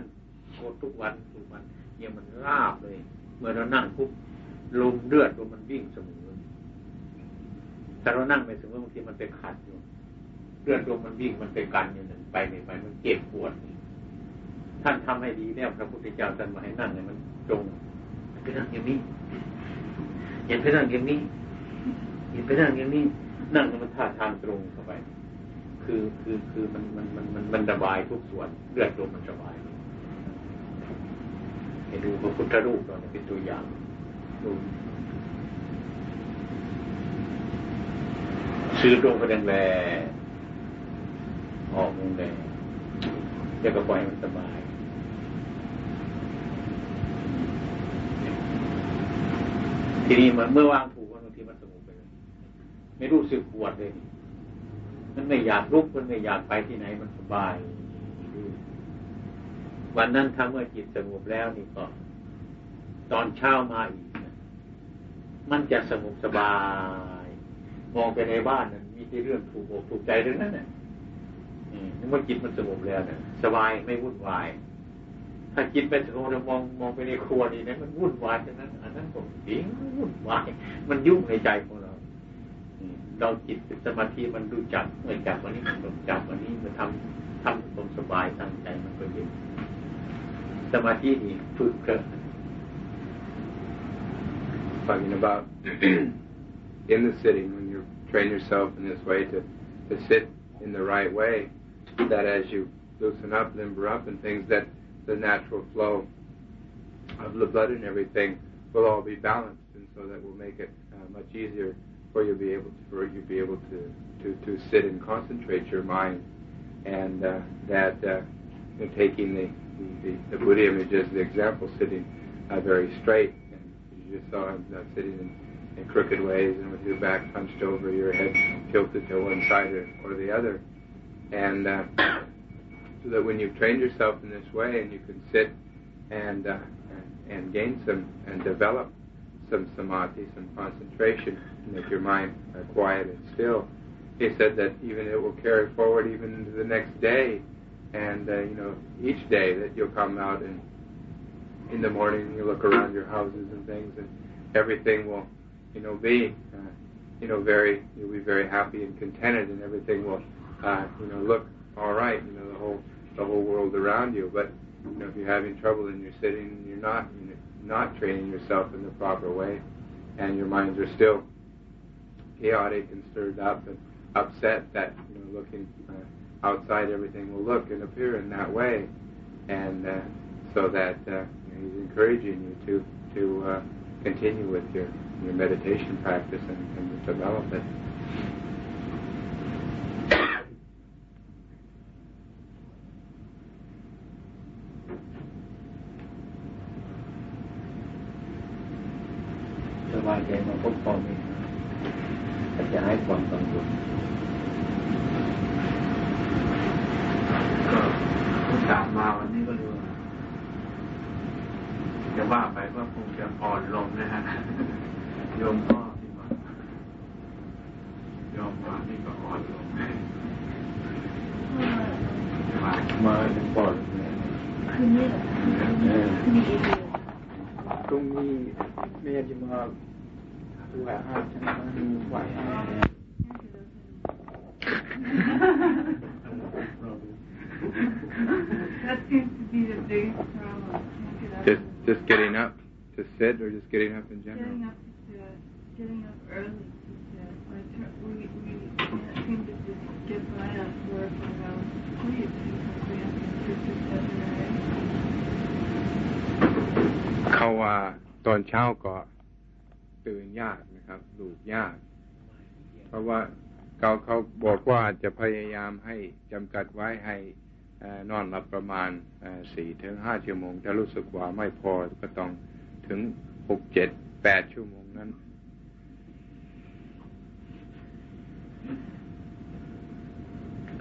กดทุกวันทุกวันเนี่ยมันราบเลย เมื่อเรานั่งปุ๊บ ลมเลือดลมมันวิ่งเสมอแต่เรานั่งไปเสมอบางทีมันไปขัดอยู่เลือดลมมันวิ่งมันไปกันอยู่นั่นไปไม่ไปมันเจ็บปวดท่านทำให้ดีแล้วพระพุทธเจ้าท่านมาให้นั่งเนี่ยมันตรงไปนั่งอย่างนี้อย่าไปนั่งอย่างนี้อย่าไปนั่งอย่างนี้นั่งมันท่าทางตรงเข้าไปคือคือคือมันมันมันมันมันระบายทุกส่วนเลือดลมมันระบายให้ดูพระพุทธรูปเราเป็นตัวอย่าง ซื้อตรงไปแดงแลออกมุงแดงจะก็ปล่อยมันสบายทีนี้มันเมื่อวางถูกบางทีมันสงบไปเลยไม่รู้สึกปวดเลย มันไม่อยากลุกมันไม่อยากไปที่ไหนมันสบาย วันนั้นถ้าเมื่อจิตสงบแล้วนี่ก็ ตอนเช้ามาอีก มันจะสงบสบาย มองไปในบ้านนั้นมีแต่เรื่องถูกอกถูกใจทั้งนั้นเนี่ยเมื่อจิตมันสงบแล้วเนี่ยสบายไม่วุ่นวาย ถ้าจิตไปสงบแล้วมองมองไปในครัวนี่นะมันวุ่นวายฉะนั้นอันนั้นผมจริงวุ่นวายมันยุ่งในใจของเราเราจิตสมาธิมันดูจับเมื่อจับวันนี้มันจับวันนี้มันทำทำความสบายตั้งใจมันก็เย็นสมาธินี่ฝึกเกิด talking about in the sitting when you train yourself in this way to, to sit in the right way, that as you loosen up, limber up, and things, that the natural flow of the blood and everything will all be balanced, and so that will make it uh, much easier for you to be able to, for you be able to, to, to sit and concentrate your mind, and uh, that uh, taking the, the, the Buddha image as the example, sitting uh, very straight you saw him uh, sitting in, in crooked ways and with your back punched over, your head tilted to one side or, or the other. And uh, so that when you've trained yourself in this way and you can sit and, uh, and gain some and develop some samadhi, some concentration, make your mind uh, quiet and still, he said that even it will carry forward even into the next day, and uh, you know each day that you'll come out and in the morning you look around your houses and things, and everything will, you know, be, uh, you know, very, you'll be very happy and contented, and everything will, uh, you know, look all right. You know, the whole the whole world around you. But you know, if you're having trouble and you're sitting and you're not, you're not training yourself in the proper way, and your minds are still chaotic and stirred up and upset, that you know, looking uh, outside, everything will look and appear in that way, and uh, so that uh, he's encouraging you to to uh, continue with your your meditation practice and, and develop it. เขาว่าตอนเช้าก็ตื่นยากนะครับลูกยาก เพราะว่าเขาเขาบอกว่าจะพยายามให้จำกัดไว้ให้นอนหลับประมาณสี่ถึงห้าชั่วโมง ถ้ารู้สึกว่าไม่พอก็ต้องถึงหกเจ็ดแปดชั่วโมงนั้น เ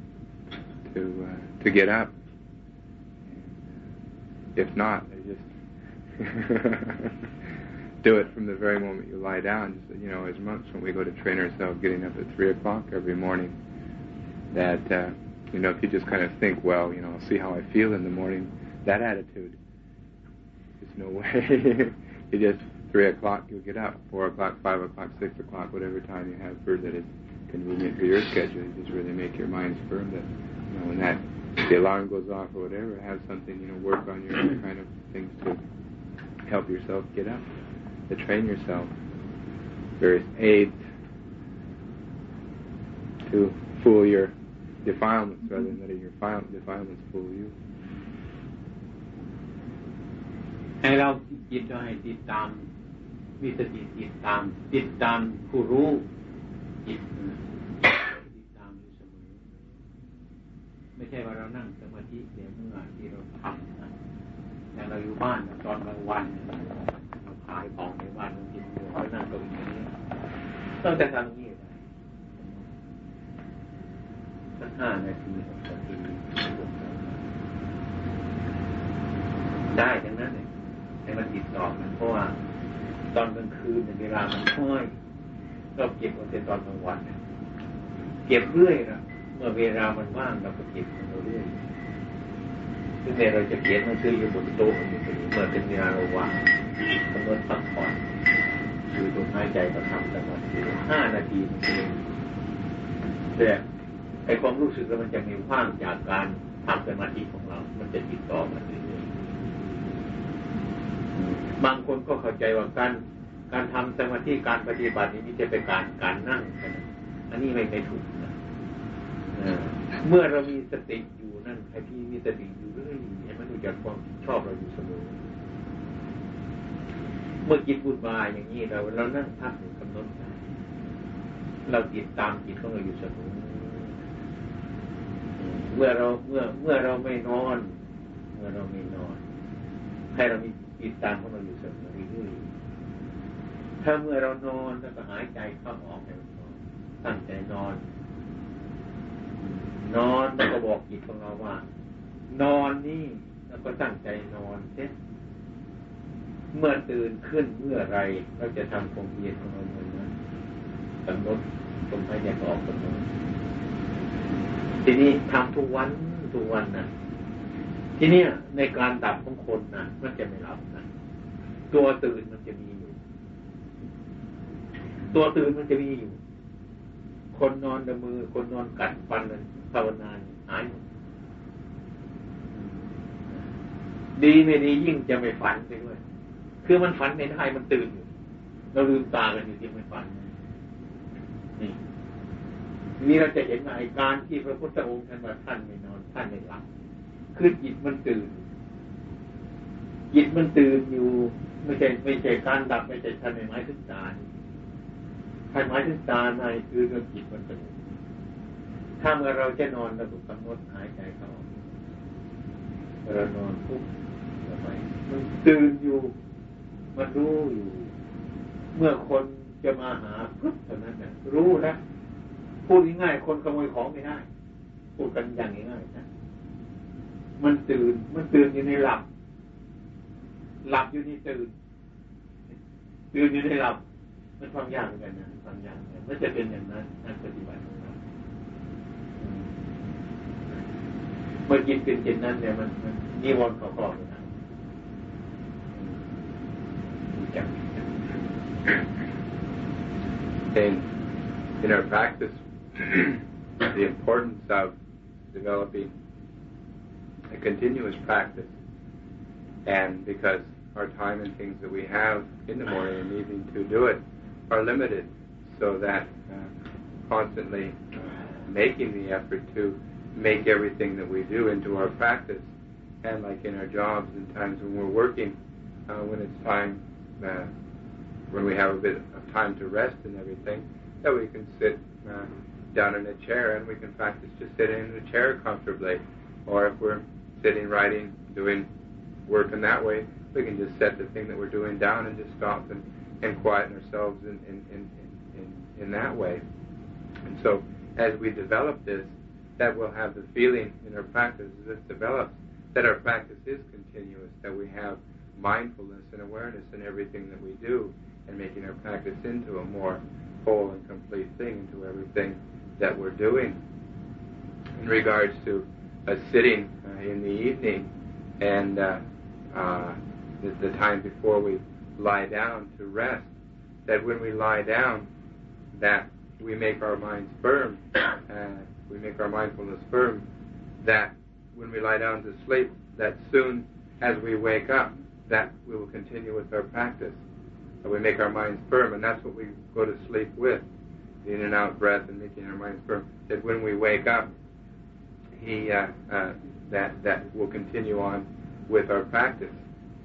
to uh, to get up. Uh, if not, just do it from the very moment you lie down. You know, as monks when we go to train ourselves, getting up at three o'clock every morning, that uh, you know if you just kind of think, well, you know, I'll see how I feel in the morning that attitude. There's no way. you just three o'clock you'll get up, four o'clock, five o'clock, six o'clock, whatever time you have for that is convenient for your schedule. You just really make your minds firm that you know when that the alarm goes off or whatever, have something you know work on your own kind of things to help yourself get up, to train yourself. Various aids to fool your defilements rather than letting your defilements fool you. ให้เราจิตเราให้ติดตามมีสติติดตาม ติดตามผู้รู้จิต ไม่ใช่ว่าเรานั่งสมาธิเดี๋ยวเมื่อที่เราทำอย่างเราอยู่บ้านตอนกลางวันเราขายของในบ้านเรากินเรานั่งตรงนี้ต้องจะทำนี้สักห้านาทีหกนาทีได้ดังนั้นเนี่ยให้มันติดต่อมันเพราะว่าตอนกลางคืนเวลามันค่อยเราเก็บเอาแต่ตอนกลางวันเก็บเรื่อยนะ มื่อเวลามันว่างเราก็เก็บมันเรื่อยซึ่งในเราจะเขียนมันคืออยู่บนโต๊ะอยู่ตรงนี้เมื่อเป็นเวลาเราว่างกำหนดพักผ่อนอยู่ตรงหายใจก็ทำแต่วันทีห้านาทีมันเองแต่ไอความรู้สึกแล้วมันจะมีว่างจากการทำสมาธิของเรา มันจะติดต่อมันเรื่อยบางคนก็เข้าใจว่าการการทำสมาธิการปฏิบัตินี้มีแต่เป็นการการนั่ง อันนี้ไม่ไม่ถูก เมื่อเรามีสติอยู่นั่นให้พี่มีสติอยู่เรื่อยให้มันรู้จักความชอบเราอยู่เสมอเมื่อจิตวุ่นวายอย่างนี้เราเรานั่งพักหนึ่งกำหนดได้เราติดตามจิตของเราอยู่เสมอเมื่อเราเมื่อเมื่อเราไม่นอน เมื่อเราไม่นอน ให้เรามีติดตามของเราอยู่เสมอเรื่อยๆถ้าเมื่อเรานอนแล้วก็หายใจเข้าออกให้นอนตั้งใจนอน นอนแล้วก็บอกจิตของเราว่า นอนนี่แล้วก็ตั้งใจนอนเสียเมื่อตื่นขึ้นเมื่อไรเราจะทำความเพียรของเราเหมือนนั้นกำหนดลมหายใจออกกำหนดทีนี้ทำทุกวันทุกวันนะทีนี้ในการดับของคนนะมันจะไม่หลับนะตัวตื่นมันจะมีอยู่ ตัวตื่นมันจะมีอยู่ คนนอนดมือ คนนอนกัดฟันภาวนาหายดีไม่ดียิ่งจะไม่ฝันไปด้วย คือมันฝันไม่ได้มันตื่นอยู่เราลืมตากันอยู่ที่ไม่ฝัน นี่นี่เราจะเห็นว่าการที่พระพุทธองค์ท่านว่าท่านไม่นอนท่านไม่หลับคือจิตมันตื่น จิตมันตื่นอยู่ ไม่ใช่ไม่ใช่การดับไม่ใช่ท่านไม่หมายถึงตา ท่านหมายถึงตาในคือเรื่องจิตมันตื่นถ้าเมื่อเราจะนอนเราถูกกำหนดหายใจเข้าเรานอนปุ๊บทำไมมันตื่นอยู่ มันรู้อยู่ เมื่อคนจะมาหาปุ๊บเท่านั้นเนี่ยรู้แล้วพูดง่ายๆคนขโมยของไม่ได้พูดกันอย่างง่ายๆนะมันตื่น มันตื่นอยู่ในหลับ หลับอยู่ในตื่น ตื่นอยู่ในหลับ มันความยากเหมือนกันนะความยากเนี่ยมันจะเป็นอย่างนั้นนักปฏิบัติของเราเมื่อกินเป็นเช่นนั้นเนี่ยมันมันนิวรณ์เขาครอบเลยนะจัง in in our practice the importance of developing a continuous practice. And because our time and things that we have in the morning and evening to do it are limited, so that uh, constantly uh, making the effort to make everything that we do into our practice, and like in our jobs and times when we're working, uh, when it's time, uh, when we have a bit of time to rest and everything, that we can sit uh, down in a chair and we can practice just sitting in a chair comfortably. Or if we're sitting, writing, doing work in that way, we can just set the thing that we're doing down and just stop and, and quieten ourselves in, in, in, in, in that way. And so as we develop this, that we'll have the feeling in our practice as this develops that our practice is continuous, that we have mindfulness and awareness in everything that we do, and making our practice into a more whole and complete thing, into everything that we're doing. In regards to uh, sitting uh, in the evening and uh, uh, the, the time before we lie down to rest, that when we lie down, that we make our minds firm, uh, we make our mindfulness firm, that when we lie down to sleep, that soon as we wake up, that we will continue with our practice. we make our minds firm, and that's what we go to sleep with, the in and out breath and making our minds firm. That when we wake up, he uh, uh, that that will continue on with our practice.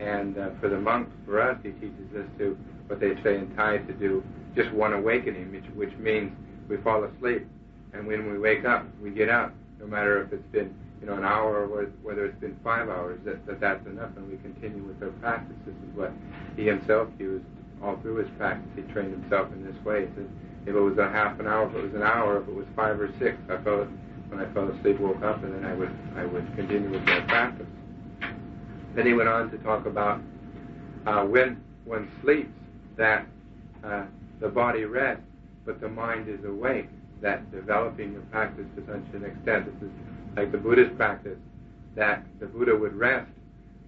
And uh, for the monks, for us, he teaches us to what they say in Thai to do just one awakening, which, which means we fall asleep, and when we wake up, we get up, no matter if it's been you know an hour or whether it's been five hours. That, that that's enough, and we continue with our practice. This is what he himself used all through his practice. He trained himself in this way. He if it was a half an hour, if it was an hour, if it was five or six, I fell when I fell asleep, woke up, and then I would I would continue with my practice. Then he went on to talk about uh, when one sleeps that uh, the body rests, but the mind is awake. That developing the practice to such an extent, this is like the Buddhist practice, that the Buddha would rest,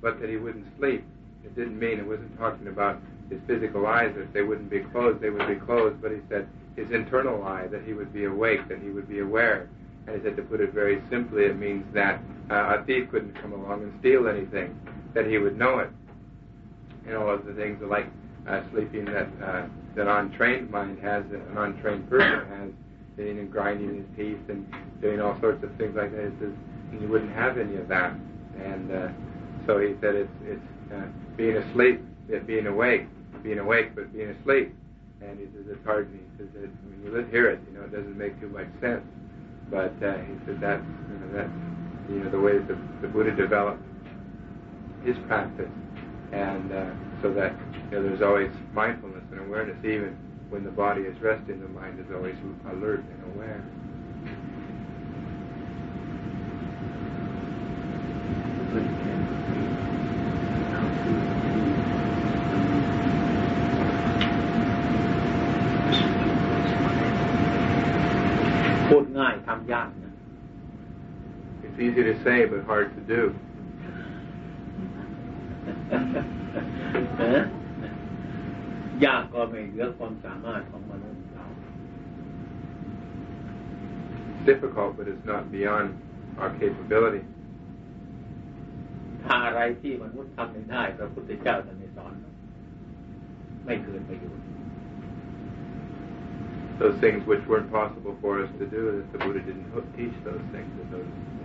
but that he wouldn't sleep. It didn't mean it wasn't talking about his physical eyes that they wouldn't be closed; they would be closed. But he said his internal eye that he would be awake, that he would be aware. And he said to put it very simply, it means that uh, a thief couldn't come along and steal anything, that he would know it. You know, the things like uh, sleeping that uh, that untrained mind has, an untrained person has, sitting and grinding his teeth and doing all sorts of things like that. He says, and you wouldn't have any of that. And uh, so he said it's it's uh, being asleep, it being awake, being awake but being asleep. And he says it's hard. And he says that when you hear it, you know, it doesn't make too much sense. But uh, he said that's you know that's you know the way that the, the Buddha developed his practice, and uh, so that you know, there's always mindfulness and awareness, even when the body is resting, the mind is always alert and aware. It's easy to say, but hard to do. ยากก็ไม่เหลือความสามารถของมนุษย์เรา difficult but it's not beyond our capability ถ้าอะไรที่มนุษย์ทำไม่ได้พระพุทธเจ้าท่านไม่สอนไม่เกิดประโยชน์ those things which weren't possible for us to do, that the Buddha didn't teach those things, that those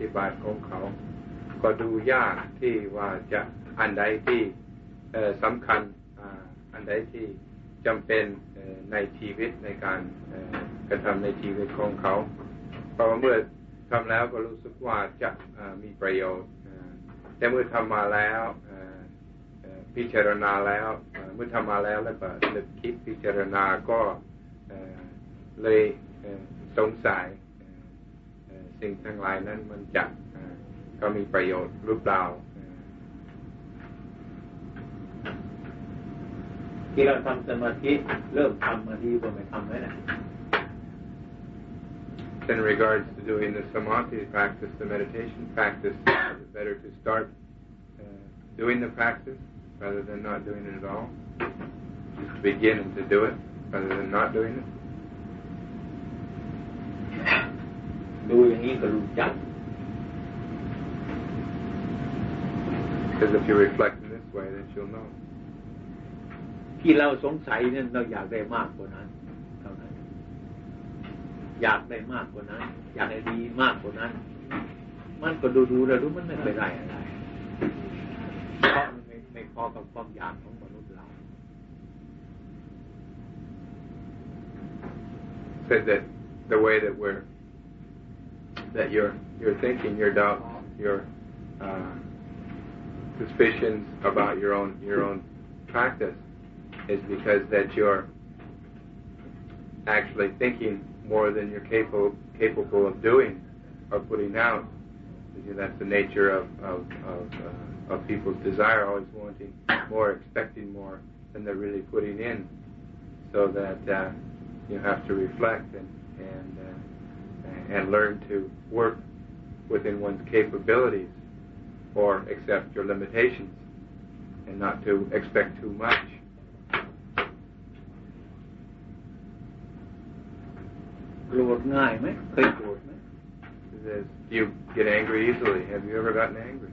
ฏิบัติของเขา ก็ดูยากที่ว่าจะอันใดที่ สำคัญอันใดที่จำเป็นในชีวิตในการกระทำในชีวิตของเขาเพราะเมื่อทำแล้วก็รู้สึกว่าจะมีประโยชน์ แต่เมื่อทำมาแล้วพิจารณาแล้วเมื่อทำมาแล้วแล้วก็นึกคิดพิจารณาก็เลยสงสัยสิ่งทั้งหลายนั้นมันจะก็มีประโยชน์หรือเปล่า ที่เราทำสมาธิเริ่มทำมาดีกว่าไม่ทำไหมนะ In regards to doing the samadhi practice, the meditation practice, it's better to start uh, doing the practice rather than not doing it at all. Just begin and to do it rather than not doing it. ดูอย่างนี้ก็รู้จัก Because if you reflect in this way, then you'll know. ที่เราสงสัยเนี่ยเราอยากได้มากกว่านั้นเท่านั้น อยากได้มากกว่านั้น อยากได้ดีมากกว่านั้น มันก็ดูดูแล้วรู้มันไม่เคยได้อะไรเพราะมันไม่ไม่พอกับความอยากของมนุษย์เรา said that the way that we're that your your thinking, your doubts, your uh, suspicions about your own your own practice is because that you're actually thinking more than you're capable capable of doing or putting out. That's the nature of of of, uh, of people's desire, always wanting more, expecting more than they're really putting in, so that uh, you have to reflect and and uh, and learn to work within one's capabilities or accept your limitations and not to expect too much. โกรธง่ายไหมเคยโกรธไหม Says, Do you get angry easily? Have you ever gotten angry?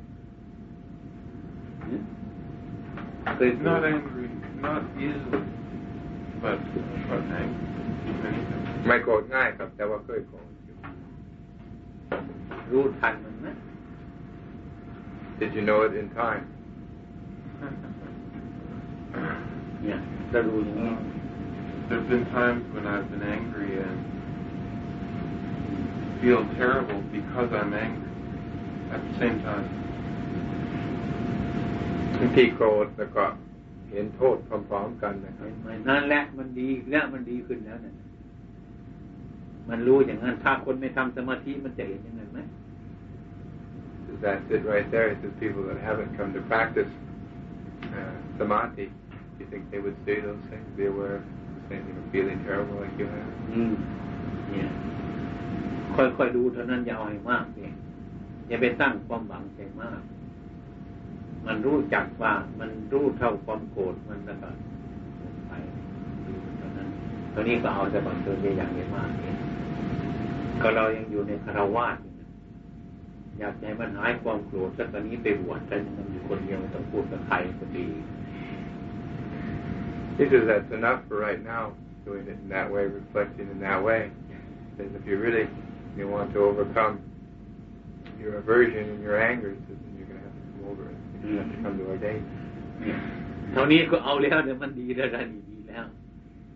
เคยโกร Not ธ angry, not easily, but but angry. Many times. ไม่โกรธง่ายครับ แต่ว่าเคยโกรธอยู่ รู้ทันมันไหม Did you know it in time? เนี่ยจะรู้อย่างนี้ There've been times when I've been angry and feel terrible because I'm angry at the same time. บางทีโกรธแล้วก็เห็นโทษพร้อมๆกันนะครับ เห็นไหมนั่นแหละมันดีแล้วมันดีขึ้นแล้วเนี่ยมันรู้อย่างนั้น ถ้าคนไม่ทำสมาธิมันจะเห็นอย่างนั้นไหม So That's it right there. It's the people that haven't come to practice uh, samadhi. Do you think they would see those things? Be aware of the same thing of feeling terrible like you have? อืมเนี่ย ค่อยๆดูเท่านั้นอย่าเอาให้มากเองอย่าไปตั้งความหวังใจมาก มันรู้จักว่ามันรู้เท่าความโกรธมันแล้วก็ไปดูเท่านั้นตอนนี้ก็เอาแต่บางตัวอย่างนี้มากเองก็เรายังอยู่ในคารวาสอยู่นะอยากให้มันหายความโกรธสักตอนนี้ไปบวชกันมันอยู่คนเดียวต้องพูดกับใครก็ดี He says that's enough for right now, doing it in that way, reflecting in that way. Says if you really you want to overcome your aversion and your anger, then you're going to have to come over it. You're going to have to come to our day. เนี่ยเท่านี้ก็เอาแล้วเดี๋ยมันดีแล้วได้ดีแล้ว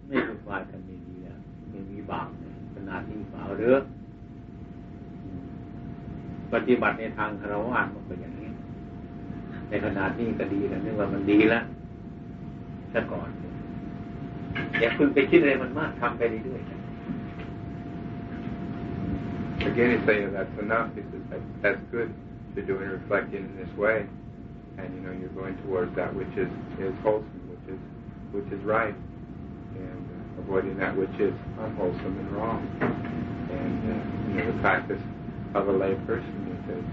ไม่วุ่นวายกันไม่ดีแล้วไม่มีบาปขนาดนี้ก็เอาเด้อปฏิบัติในทางคารวะมันก็นอย่างนี้ ในขนาดนี้ก็ดีแล้วนึกว่ามันดีแล้วซะก่อนอย่าเพิ่งไปคิดอะไรมันมากทำไปเรื่อยๆ Again, he's saying that's enough. That, that's good to do and reflecting in this way, and you know you're going towards that which is is wholesome, which is which is right, and uh, avoiding that which is unwholesome and wrong. And uh, you know the practice of a lay person says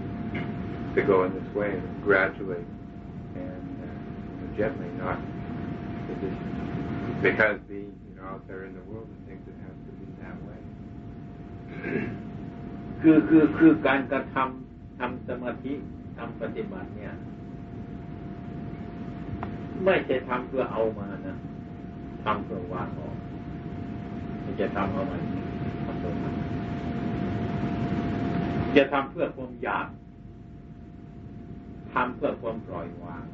to go in this way and gradually and uh, gently, not because the you know out there in the world and things it has to be that way. คือคือคือการกระทำทำสมาธิทำปฏิบัติเนี่ย ไม่ใช่ทำเพื่อเอามานะทำเพื่อวางออกไม่จะทำเอามาทำเพื่อวางจะทำเพื่อความอยากทำเพื่อความปล่อยวาง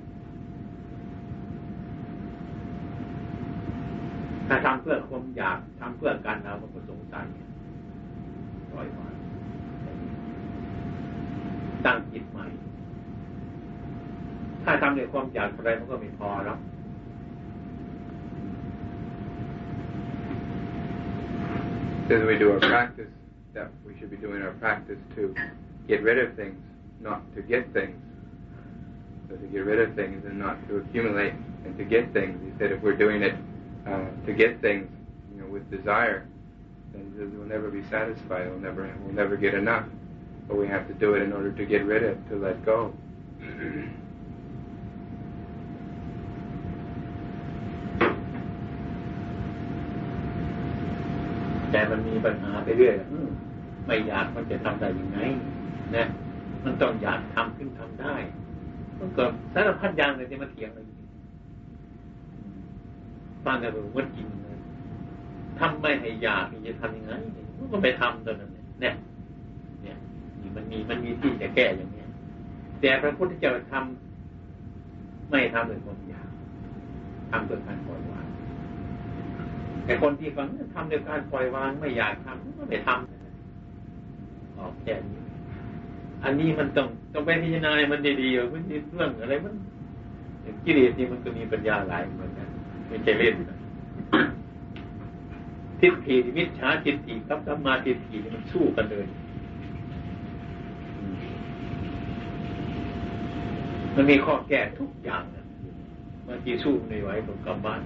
ถ้าทำเพื่อความอยากทำเพื่อการเอามันก็สงสัยปล่อยวาง ตั้งจิตใหม่ ถ้าทำในความอยากอะไรมันก็ไม่พอแล้ว Says we do our practice that we should be doing our practice to get rid of things, not to get things. So to get rid of things and not to accumulate and to get things. He said if we're doing it uh, to get things, you know, with desire, then he says we'll never be satisfied. We'll never we'll never get enough. But we have to do it in order to get rid of, to let go. แต่มันมีปัญหาไปเรื่อยไม่อยากมันจะทำได้ยังไงนะมันต้องอยากทำขึ้นทำได้มันก็สารพัดอย่างเลยที่มาเถียงอะไรฟังกันแบบว่าจริงนะทำไม่ให้อยากนี่จะทำยังไงมันก็ไปทำตัวนั้นเนี่ย มันมีมันมีที่จะแก้อย่างนี้แต่พระพุทธเจ้าทำไม่ทำโดยความอยากทำโดยการปล่อยวาง แต่คนที่ฟังทำโดยการปล่อยวางไม่อยากทำก็ไม่ทำออกแค่นี้อันนี้มันต้องต้องไปพิจารณามันดีๆมันเรื่องอะไรมันกิเลสนี่มันก็มีปัญญาหลายเหมือนกันไม่ใช่เล่นทิฏฐิมิจฉาทิฏฐิกับสัมมาทิฏฐิมันสู้กันเลย มันมีข้อแก้ทุกอย่างนะบางทีสู้ในไหวตรงกลับบ้าน